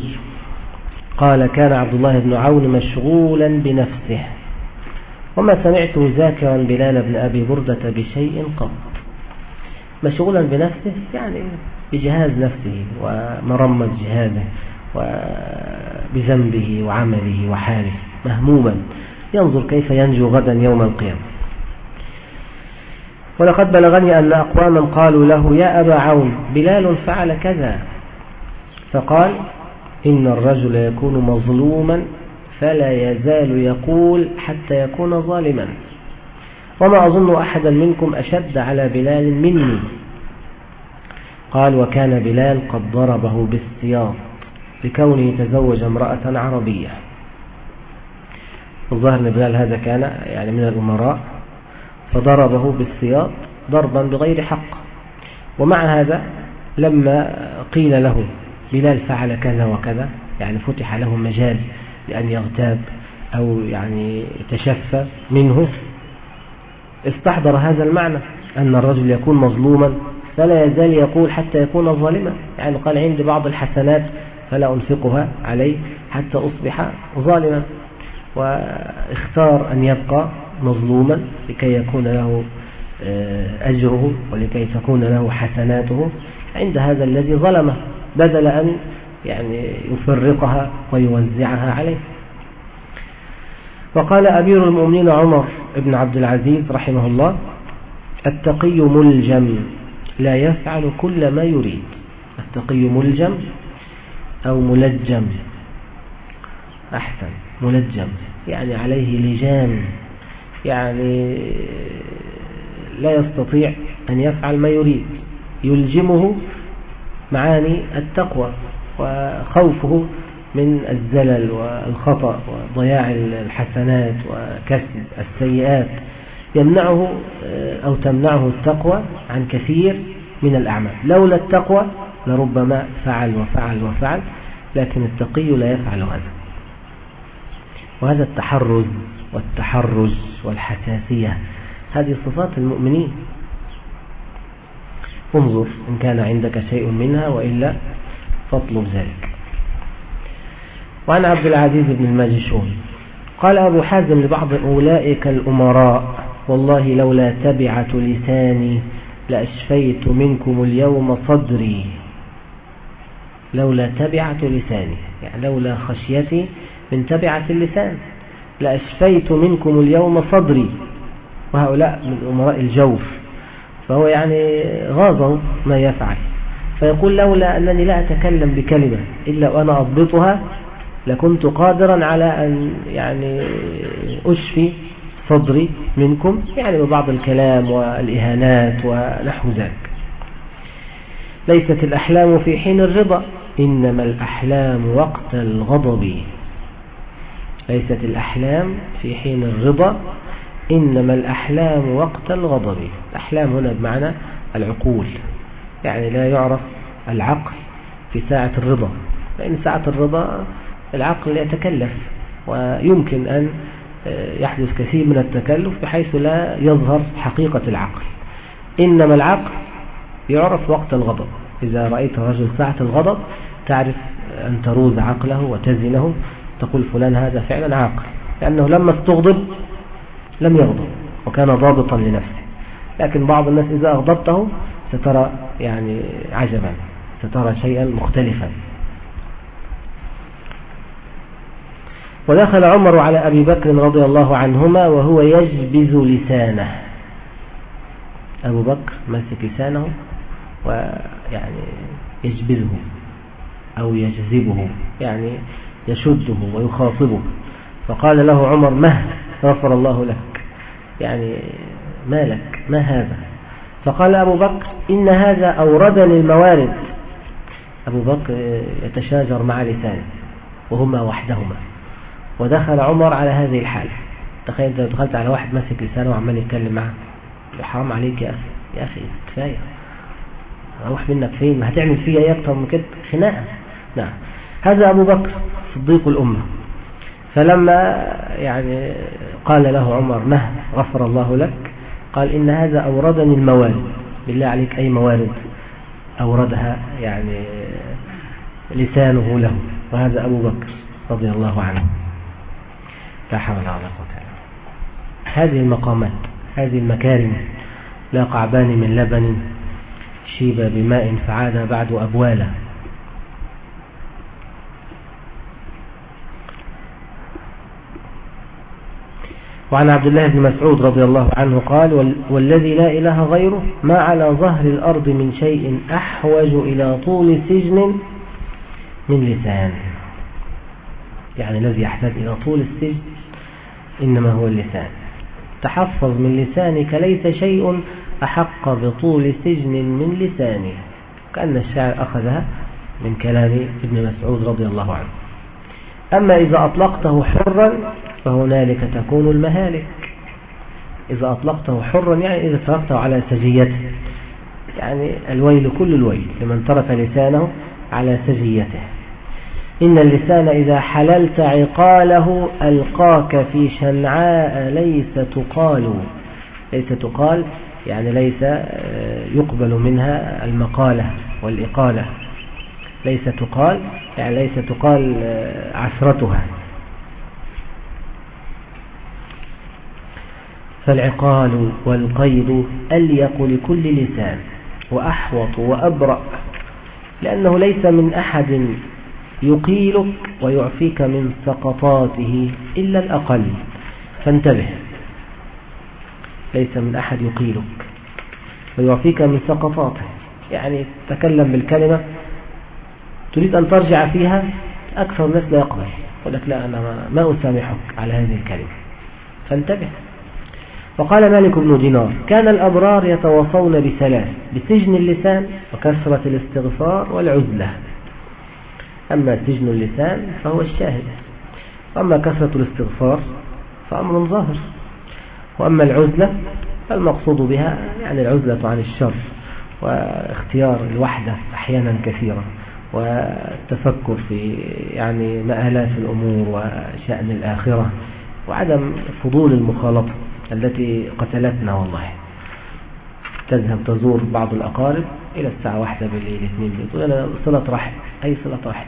قال كان عبد الله بن عون مشغولا بنفسه وما سمعته ذاكرا بلال بن أبي بردة بشيء قط. مشغولا بنفسه يعني بجهاز نفسه ومرمة جهازه وبذنبه وعمله وحاله مهموما. ينظر كيف ينجو غدا يوم القيامة. ولقد بلغني أن أقواما قالوا له يا أبا عون بلال فعل كذا. فقال إن الرجل يكون مظلوما فلا يزال يقول حتى يكون ظالما. وما أظن أحدا منكم أشد على بلال مني. قال وكان بلال قد ضربه بالسياط لكونه تزوج امرأة عربية. الظاهر أن بلال هذا كان يعني من الأمراء فضربه بالسياط ضربا بغير حق. ومع هذا لما قيل له بلال فعل كذا وكذا يعني فتح له مجال لأن يغتاب أو يعني يتشفى منه استحضر هذا المعنى أن الرجل يكون مظلوما فلا يزال يقول حتى يكون ظالما. يعني قال عندي بعض الحسنات فلا أنفقها عليه حتى أصبح ظالما. واختار أن يبقى مظلوما لكي يكون له آه، أجره ولكي تكون له حسناته. عند هذا الذي ظلمه بدل أن يعني يفرقها ويوزعها عليه. وقال أمير المؤمنين عمر بن عبد العزيز رحمه الله التقي ملجم لا يفعل كل ما يريد. التقي ملجم أو ملجم؟ أحسن ملجم. يعني عليه لجام يعني لا يستطيع أن يفعل ما يريد. يلجمه معاني التقوى وخوفه من الزلل والخطأ وضياع الحسنات وكسب السيئات. يمنعه أو تمنعه التقوى عن كثير من الأعمال. لولا التقوى لربما فعل وفعل وفعل لكن التقي لا يفعل هذا. وهذا التحرز والتحرج والحساسية. هذه صفات المؤمنين. انظر إن كان عندك شيء منها وإلا فاطلب ذلك. وعن عبد العزيز بن الماجشون قال أبو حازم لبعض أولئك الأمراء والله لولا تبعة لساني لأشفيت منكم اليوم صدري. لولا تبعة لساني يعني لولا خشيتي من تبعة اللسان. لأشفيت منكم اليوم صدري. وهؤلاء من أمراء الجوف. فهو يعني غاضه ما يفعل. فيقول لولا أنني لا أتكلم بكلمة إلا وأنا أضبطها لكنت قادرا على أن يعني أشفي صدري منكم يعني ببعض الكلام والإهانات ونحو ذلك. ليست الأحلام في حين الرضا إنما الأحلام وقت الغضب. ليست الأحلام في حين الرضا إنما الأحلام وقت الغضب. الأحلام هنا بمعنى العقول يعني لا يعرف العقل في ساعة الرضا. لأن ساعة الرضا العقل يتكلف ويمكن أن يحدث كثير من التكلف بحيث لا يظهر حقيقة العقل. إنما العقل يعرف وقت الغضب. إذا رأيت رجل ساعة الغضب تعرف أن تروز عقله وتزنه تقول فلان هذا فعلا عاقل لأنه لما استغضب لم يغضب وكان ضابطا لنفسه. لكن بعض الناس إذا أغضبته سترى يعني عجبا سترى شيئا مختلفا. ودخل عمر على أبي بكر رضي الله عنهما وهو يجبز لسانه. أبو بكر ماسك لسانه ويعني يجبزه أو يجذبه يعني يشده ويخاطبه فقال له عمر مه غفر الله لك. يعني ما لك؟ ما هذا؟ فقال أبو بكر إن هذا أوردني الموارد. أبو بكر يتشاجر مع لسانه وهما وحدهما. ودخل عمر على هذه الحالة. تخيل أنت دخلت على واحد ماسك لسانه وعمال يتكلم معه. حرام عليك يا أخي يا أخي كفاية. أروح منك فين؟ ما هتعمل فيها أكتر من كده؟ خناقة. نعم. هذا أبو بكر. صديق الأمة. فلما يعني قال له عمر مه غفر الله لك قال إن هذا أوردني الموارد. بالله عليك أي موارد أوردها يعني لسانه له. وهذا أبو بكر رضي الله عنه. لا حول ولا قوة هذه المقامات هذه المكارم لا قعبان من لبن شيب بماء فعاد بعد أبوالا وعن عبد الله بن مسعود رضي الله عنه قال والذي لا إله غيره ما على ظهر الأرض من شيء أحوج إلى طول سجن من لسان يعني الذي يحتاج إلى طول السجن إنما هو اللسان. تحفظ من لسانك ليس شيء أحق بطول سجن من لسانه. كأن الشاعر أخذها من كلام ابن مسعود رضي الله عنه. أما إذا أطلقته حرا فهنالك تكون المهالك. إذا أطلقته حرا يعني إذا تركته على سجيته. يعني الويل كل الويل لمن ترك لسانه على سجيته. إن اللسان إذا حللت عقاله ألقاك في شنعاء ليس تقال. ليس تقال يعني ليس آه، يقبل منها المقالة والإقالة. ليس تقال يعني ليس تقال آه، عثرتها. فالعقال والقيد أليق لكل لسان وأحوط وأبرأ لأنه ليس من أحد يقيلك ويعفيك من سقطاته إلا الأقل. فانتبه ليس من أحد يقيلك ويعفيك من سقطاته. يعني تكلم بالكلمة تريد أن ترجع فيها؟ أكثر الناس لا يقبل يقول لك لا أنا ما أسامحك على هذه الكلمة. فانتبه. وقال مالك بن دينار كان الأبرار يتواصون بثلاث بسجن اللسان وكثرة الاستغفار والعزلة. أما سجن اللسان فهو الشاهد. وأما كثرة الاستغفار فأمر ظاهر. وأما العزلة فالمقصود بها يعني العزلة عن الشر واختيار الوحدة أحيانا كثيرة والتفكر في يعني مآلات الأمور وشأن الآخرة وعدم فضول المخالطة. التي قتلتنا والله. تذهب تزور بعض الأقارب إلى الساعة واحدة بالليل اثنين بالليل. أنا صلة رحم أي صلة رحم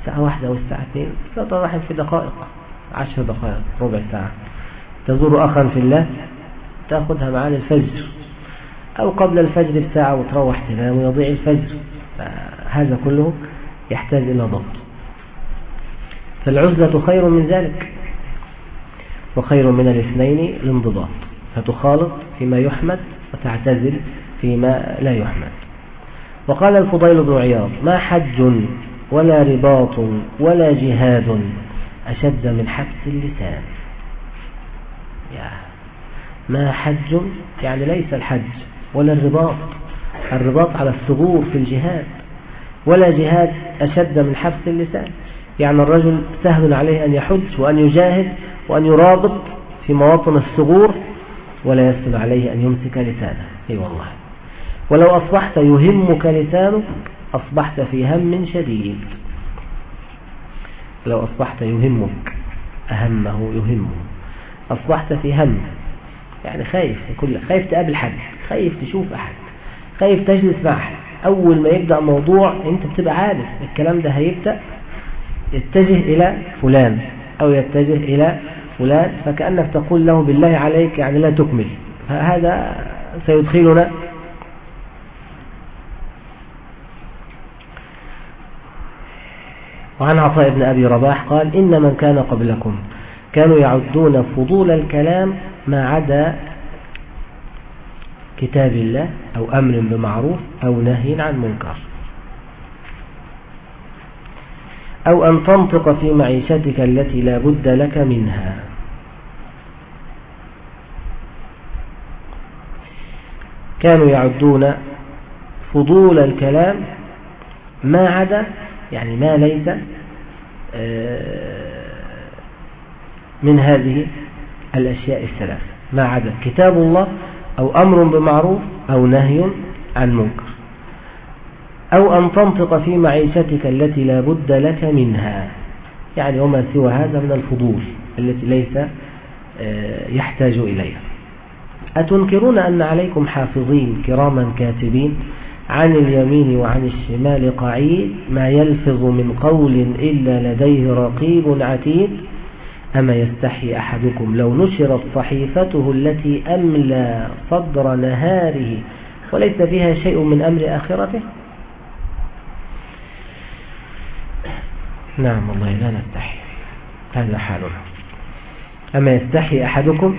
الساعة واحدة والساعة اثنين. صلة رحم في دقائق عشر دقائق ربع ساعة. تزور أخا في الله تأخذها معان الفجر أو قبل الفجر بساعة وتروح تنام ويضيع الفجر. هذا كله يحتاج إلى ضبط. فالعزلة خير من ذلك. وخير من الاثنين الانضباط. فتخالط فيما يحمد وتعتزل فيما لا يحمد. وقال الفضيل بن عياض ما حج ولا رباط ولا جهاد أشد من حبس اللسان. يا ما حج يعني ليس الحج ولا الرباط. الرباط على الثغور في الجهاد. ولا جهاد أشد من حبس اللسان. يعني الرجل سهل عليه أن يحج وأن يجاهد وأن يرابط في مواطن الثغور ولا يسهل عليه أن يمسك لسانه. أي والله. ولو أصبحت يهمك لسانك أصبحت في هم شديد. لو أصبحت يهمك أهمه يهمه. أصبحت في هم. يعني خايف كل خايف تقابل حد خايف تشوف أحد خايف تجلس مع أحد. أول ما يبدأ موضوع أنت بتبقى عارف الكلام ده هيبدأ يتجه إلى فلان. أو يتجه إلى فلان فكأنك تقول له بالله عليك يعني لا تكمل. فهذا سيدخلنا وعن عطاء بن أبي رباح قال إن من كان قبلكم كانوا يعدون فضول الكلام ما عدا كتاب الله أو أمر بمعروف أو نهي عن منكر. أو أن تنطق في معيشتك التي لا بد لك منها. كانوا يعدون فضول الكلام ما عدا يعني ما ليس آه، من هذه الأشياء الثلاثة ما عدا كتاب الله أو أمر بمعروف أو نهي عن منكر. أو أن تنطق في معيشتك التي لا بد لك منها. يعني وما سوى هذا من الفضول التي ليس آه، يحتاج إليها. أتنكرون أن عليكم حافظين كراما كاتبين عن اليمين وعن الشمال قعيد ما يلفظ من قول إلا لديه رقيب عتيد؟ أما يستحي أحدكم لو نشرت صحيفته التي أملى صدر نهاره وليس فيها شيء من أمر آخرته؟ نعم والله لا نستحي. هذا حالنا. أما يستحي أحدكم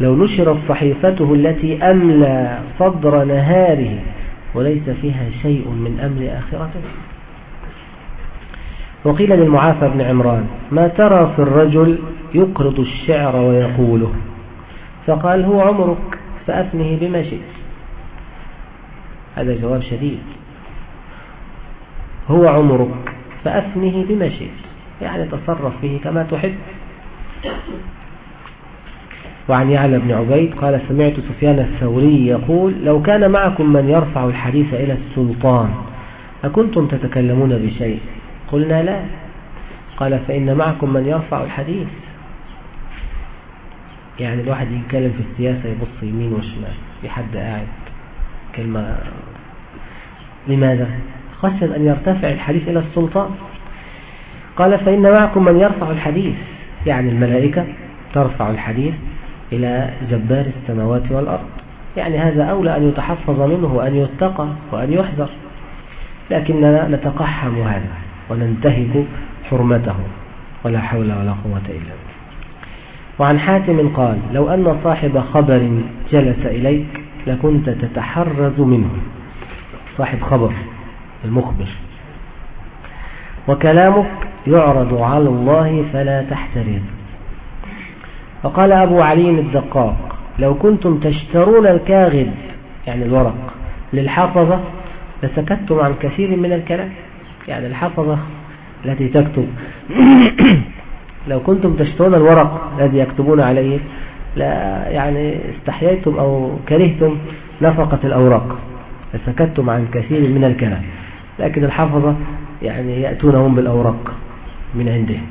لو نشرت صحيفته التي أملى صدر نهاره وليس فيها شيء من أمر آخرته؟ وقيل للمعافى بن عمران ما ترى في الرجل يقرض الشعر ويقوله؟ فقال هو عمرك فأفنه بما شئت. هذا جواب شديد. هو عمرك فأفنه بما شئت. يعني تصرف فيه كما تحب. وعن يعلى بن عبيد قال سمعت سفيان الثوري يقول لو كان معكم من يرفع الحديث إلى السلطان أكنتم تتكلمون بشيء؟ قلنا لا. قال فإن معكم من يرفع الحديث. يعني الواحد يتكلم في السياسة يبص يمين وشمال في حد قاعد. كلمة لماذا؟ خشيا أن يرتفع الحديث إلى السلطان قال فإن معكم من يرفع الحديث يعني الملائكة ترفع الحديث إلى جبار السماوات والأرض. يعني هذا أولى أن يتحفظ منه وأن يتقى وأن يحذر. لكننا نتقحم هذا وننتهك حرمته ولا حول ولا قوة إلا بالله. وعن حاتم قال لو أن صاحب خبر جلس إليك لكنت تتحرز منه. صاحب خبر. المخبر. وكلامك يعرض على الله فلا تحترز فقال أبو علي الدقاق لو كنتم تشترون الكاغد يعني الورق للحافظة لسكتتم عن كثير من الكلام. يعني الحافظة التي تكتب. لو كنتم تشترون الورق الذي يكتبون عليه لا يعني استحييتم أو كرهتم نفقة الأوراق. لسكتتم عن كثير من الكلام. لكن الحفظة يعني يأتونهم بالأوراق من عندهم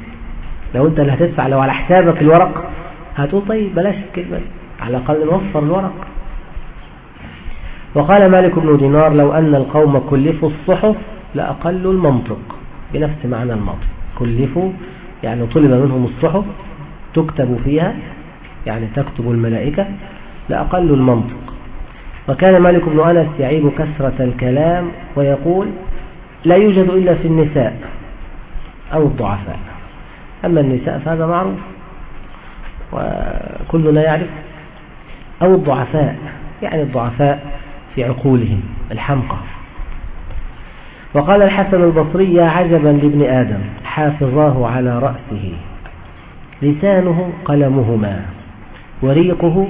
لو أنت اللي هتدفع لو على حسابك الورق هتقول طيب بلاش الكلمة على الأقل نوفر الورق. وقال مالك بن دينار لو أن القوم كلفوا الصحف لأقلوا المنطق. بنفس معنى الماضي. كلفوا يعني طلب منهم الصحف تكتب فيها يعني تكتب الملائكة لأقلوا المنطق. وكان مالك بن أنس يعيب كثرة الكلام ويقول لا يوجد إلا في النساء أو الضعفاء. أما النساء فهذا معروف وكلنا يعرف. أو الضعفاء يعني الضعفاء في عقولهم الحمقى. وقال الحسن البصري يا عجبا لابن آدم حافظاه على رأسه. لسانه قلمهما وريقه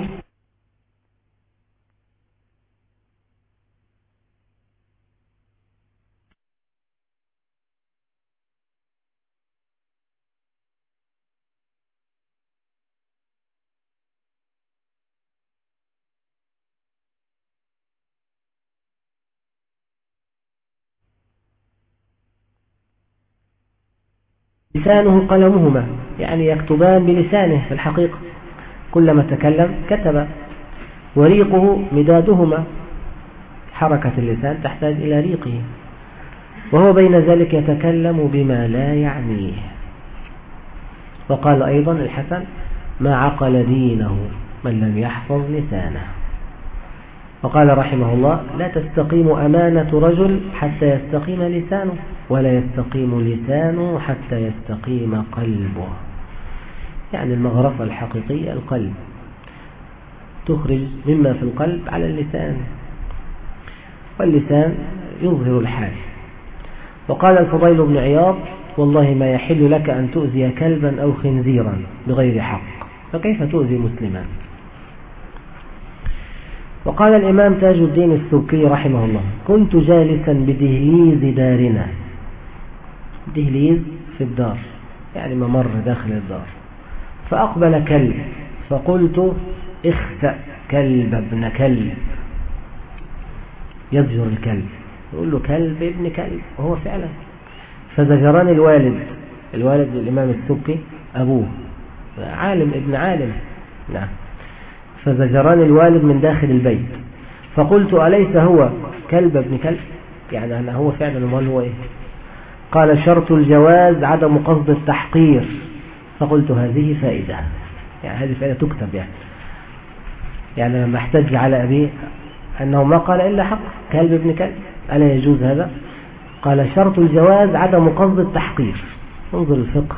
لسانه قلمهما يعني يكتبان بلسانه في الحقيقة. كلما تكلم كتب وريقه مدادهما حركة اللسان تحتاج إلى ريقه وهو بين ذلك يتكلم بما لا يعنيه. وقال أيضا الحسن ما عقل دينه من لم يحفظ لسانه. وقال رحمه الله لا تستقيم أمانة رجل حتى يستقيم لسانه ولا يستقيم لسانه حتى يستقيم قلبه. يعني المغرفة الحقيقية القلب. تخرج مما في القلب على اللسان. واللسان يظهر الحال. وقال الفضيل بن عياض والله ما يحل لك أن تؤذي كلبا أو خنزيرا بغير حق. فكيف تؤذي مسلما؟ وقال الإمام تاج الدين السبكي رحمه الله كنت جالسا بدهليز دارنا. دهليز في الدار يعني ممر داخل الدار. فأقبل كلب فقلت اخسأ كلب ابن كلب. يزجر الكلب يقول له كلب ابن كلب وهو فعلا. فزجران الوالد الوالد الإمام السبكي أبوه عالم ابن عالم. نعم. فزجران الوالد من داخل البيت. فقلت أليس هو كلب ابن كلب؟ يعني أنا هو فعلا أمال هو إيه؟ قال شرط الجواز عدم قصد التحقير. فقلت هذه فائدة. يعني هذه فائدة تكتب يعني. يعني لما احتج على أبيه أنه ما قال إلا حق كلب ابن كلب. ألا يجوز هذا؟ قال شرط الجواز عدم قصد التحقير. انظر الفقه.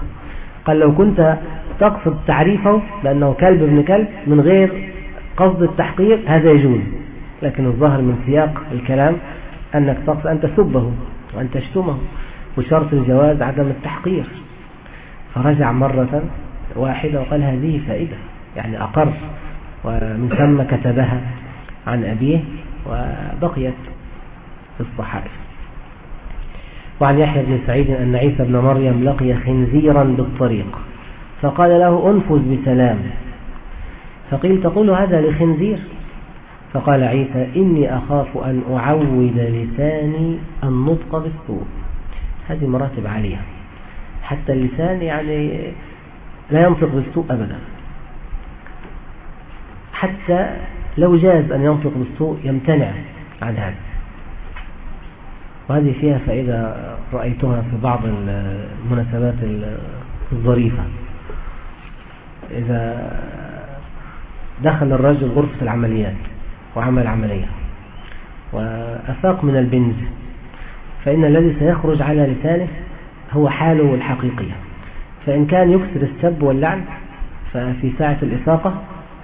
قال لو كنت تقصد تعريفه بأنه كلب ابن كلب من غير قصد التحقير هذا يجوز. لكن الظاهر من سياق الكلام أنك تقصد أن تسبه وأن تشتمه وشرط الجواز عدم التحقير فرجع مرة واحدة وقال هذه فائدة يعني أقر ومن ثم كتبها عن أبيه وبقيت في الصحائف. وعن يحيى بن سعيد أن عيسى بن مريم لقي خنزيرا بالطريق فقال له أنفذ بسلام. فقيل تقول هذا لخنزير. فقال عيسى إني أخاف أن أعود لساني النطق بالسوء هذه مراتب عليها حتى اللسان يعني لا ينطق بالسوء أبدا. حتى لو جاز أن ينطق بالسوء يمتنع عن هذا. وهذه فيها فائدة رأيتها في بعض المناسبات الظريفة. إذا دخل الرجل غرفة العمليات وعمل عملية وأفاق من البنز فإن الذي سيخرج على لسانه هو حاله الحقيقية. فإن كان يكسر السب واللعن ففي ساعة الإفاقة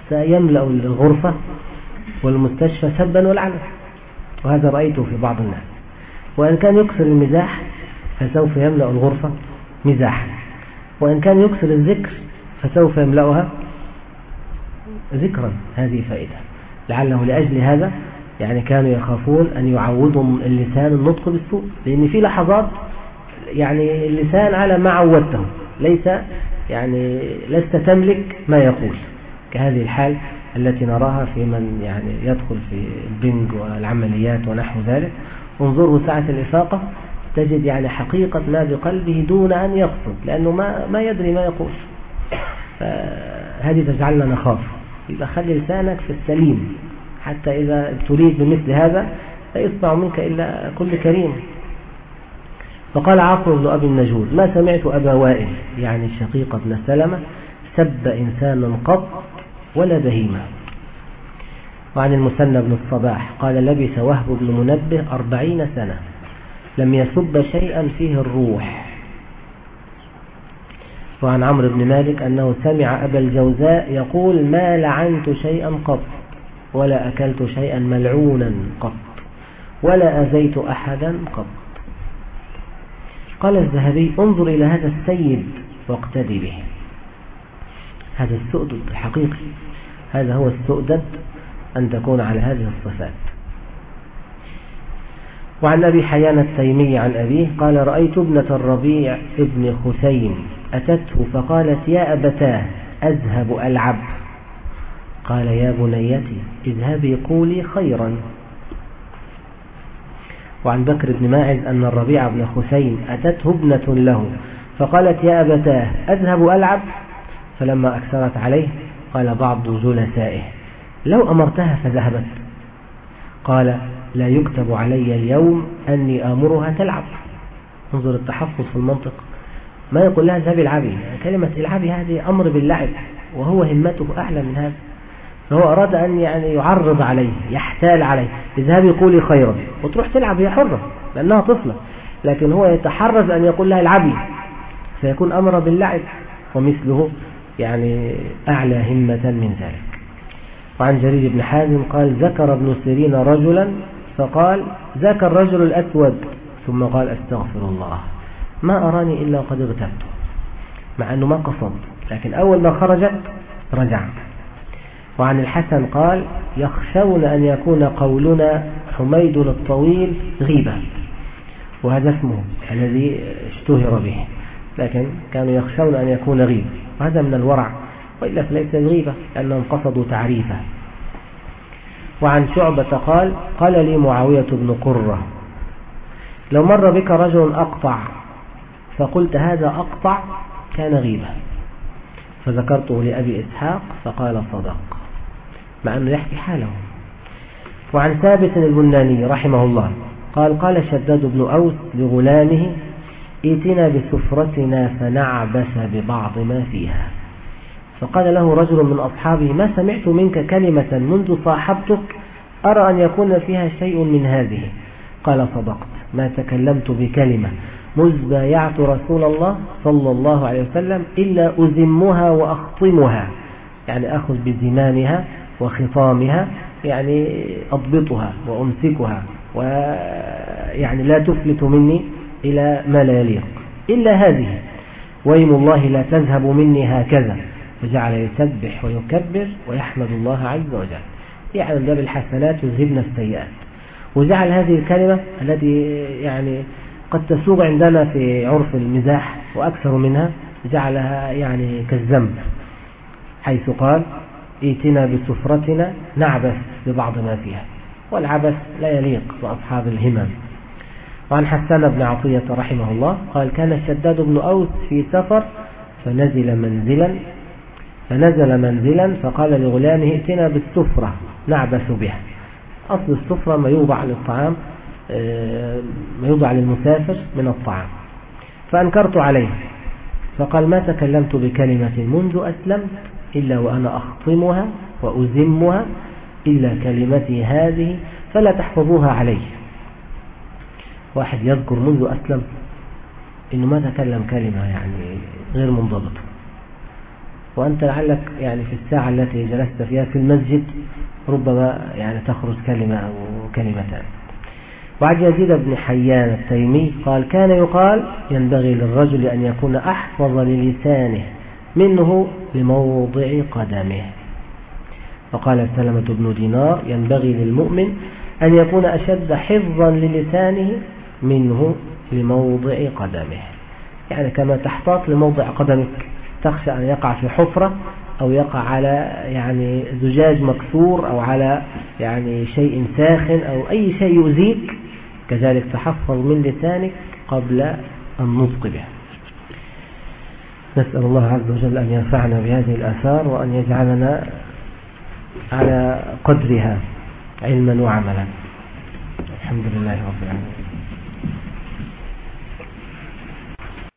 سيملأ الغرفة والمستشفى سبا ولعنا. وهذا رأيته في بعض الناس. وإن كان يكسر المزاح فسوف يملأ الغرفة مزاحا. وإن كان يكسر الذكر فسوف يملأها ذكرا. هذه فائدة. لعله لأجل هذا يعني كانوا يخافون أن يعودوا اللسان النطق بالسوء لأن في لحظات يعني اللسان على ما عودته. ليس يعني لست تملك ما يقول. كهذه الحال التي نراها في من يعني يدخل في البنج والعمليات ونحو ذلك. انظروا ساعة الإفاقة تجد يعني حقيقة ما بقلبه دون أن يقصد لأنه ما, ما يدري ما يقول. هذه تجعلنا نخاف. يبقى خلي لسانك في السليم. حتى إذا تريد بمثل هذا لا يسمع منك إلا كل كريم. فقال عاصم بن أبي النجود ما سمعت أبا وائل يعني الشقيق بن سلمة سب إنسانا قط ولا بهيمة. وعن المثنى بن الصباح قال لبث وهب بن منبه أربعين سنة لم يسب شيئا فيه الروح. وعن عمرو بن مالك أنه سمع أبا الجوزاء يقول ما لعنت شيئا قط ولا أكلت شيئا ملعونا قط ولا أذيت أحدا قط. قال الذهبي انظر إلى هذا السيد واقتدي به. هذا السؤدد الحقيقي هذا هو السؤدد أن تكون على هذه الصفات. وعن أبي حيان التيمي عن أبيه قال رأيت ابنة الربيع ابن خثيم أتته فقالت يا أبتاه أذهب ألعب. قال يا بنيتي اذهبي قولي خيرا. وعن بكر بن ماعز أن الربيع بن خثيم أتته ابنة له فقالت يا أبتاه أذهب ألعب؟ فلما أكثرت عليه قال بعض جلسائه لو أمرتها فذهبت. قال لا يكتب علي اليوم أني آمرها تلعب. انظر التحفظ في المنطق. ما يقول لها ذهبي العبي. كلمة العبي هذه أمر باللعب وهو همته أعلى من هذا. فهو أراد أن يعني يعرض عليه يحتال عليه. اذهبي قولي خيرا وتروح تلعب هي حرة لأنها طفلة. لكن هو يتحرز أن يقول لها العبي. فيكون أمر باللعب ومثله يعني أعلى همة من ذلك. وعن جرير بن حازم قال ذكر ابن سيرين رجلا فقال ذاك الرجل الأسود. ثم قال أستغفر الله. ما أراني إلا قد اغتبته مع أنه ما قصد لكن أول ما خرجت رجع وعن الحسن قال يخشون أن يكون قولنا حميد الطويل غيبة. وهذا اسمه الذي اشتهر به. لكن كانوا يخشون أن يكون غيبة. وهذا من الورع. وإلا فليس غيبة لأنهم قصدوا تعريفه. وعن شعبة قال قال لي معاوية بن قرة لو مر بك رجل أقطع فقلت هذا أقطع كان غيبة فذكرته لأبي إسحاق فقال صدق مع أنه يحكي حاله. وعن ثابت البناني رحمه الله قال قال شداد بن أوس لغلامه ائتنا بسفرتنا فنعبس ببعض ما فيها. فقال له رجل من أصحابه ما سمعت منك كلمة منذ صاحبتك أرى أن يكون فيها شيء من هذه. قال صدقت ما تكلمت بكلمة. مذ بايعت رسول الله صلى الله عليه وسلم إلا أزمها وأخطمها. يعني أخذ بزمامها وخطامها يعني أضبطها وأمسكها ويعني لا تفلت مني إلى ما لا يليق. إلا هذه. ويم الله لا تذهب مني هكذا. فجعل يسبح ويكبر ويحمد الله عز وجل. يعلم ده بالحسنات يذهبن السيئات. وجعل هذه الكلمة التي يعني قد تسوق عندنا في عرف المزاح وأكثر منها جعلها يعني كالذنب حيث قال ائتنا بسفرتنا نعبث ببعض ما فيها والعبث لا يليق بأصحاب الهمم. وعن حسان بن عطية رحمه الله قال كان شداد بن أوس في سفر فنزل منزلا فنزل منزلا فقال لغلامه ائتنا بالسفرة نعبث بها. أصل السفرة ما يوضع للطعام ما يوضع للمسافر من الطعام. فأنكرت عليه فقال ما تكلمت بكلمة منذ أسلمت إلا وأنا أخطمها وأزمها إلا كلمتي هذه فلا تحفظوها علي. واحد يذكر منذ أسلم إنه ما تكلم كلمة يعني غير منضبطة. وأنت لعلك يعني في الساعة التي جلست فيها في المسجد ربما يعني تخرج كلمة أو كلمتان. وعن يزيد بن حيان التيمي قال كان يقال ينبغي للرجل أن يكون أحفظ للسانه منه لموضع قدمه. وقال سلمة بن دينار ينبغي للمؤمن أن يكون أشد حفظا للسانه منه لموضع قدمه. يعني كما تحتاط لموضع قدمك تخشى أن يقع في حفرة أو يقع على يعني زجاج مكسور أو على يعني شيء ساخن أو أي شيء يؤذيك كذلك تحفظ من لسانك قبل النطق به. نسأل الله عز وجل أن ينفعنا بهذه الآثار وأن يجعلنا على قدرها علما وعملا. الحمد لله رب العالمين.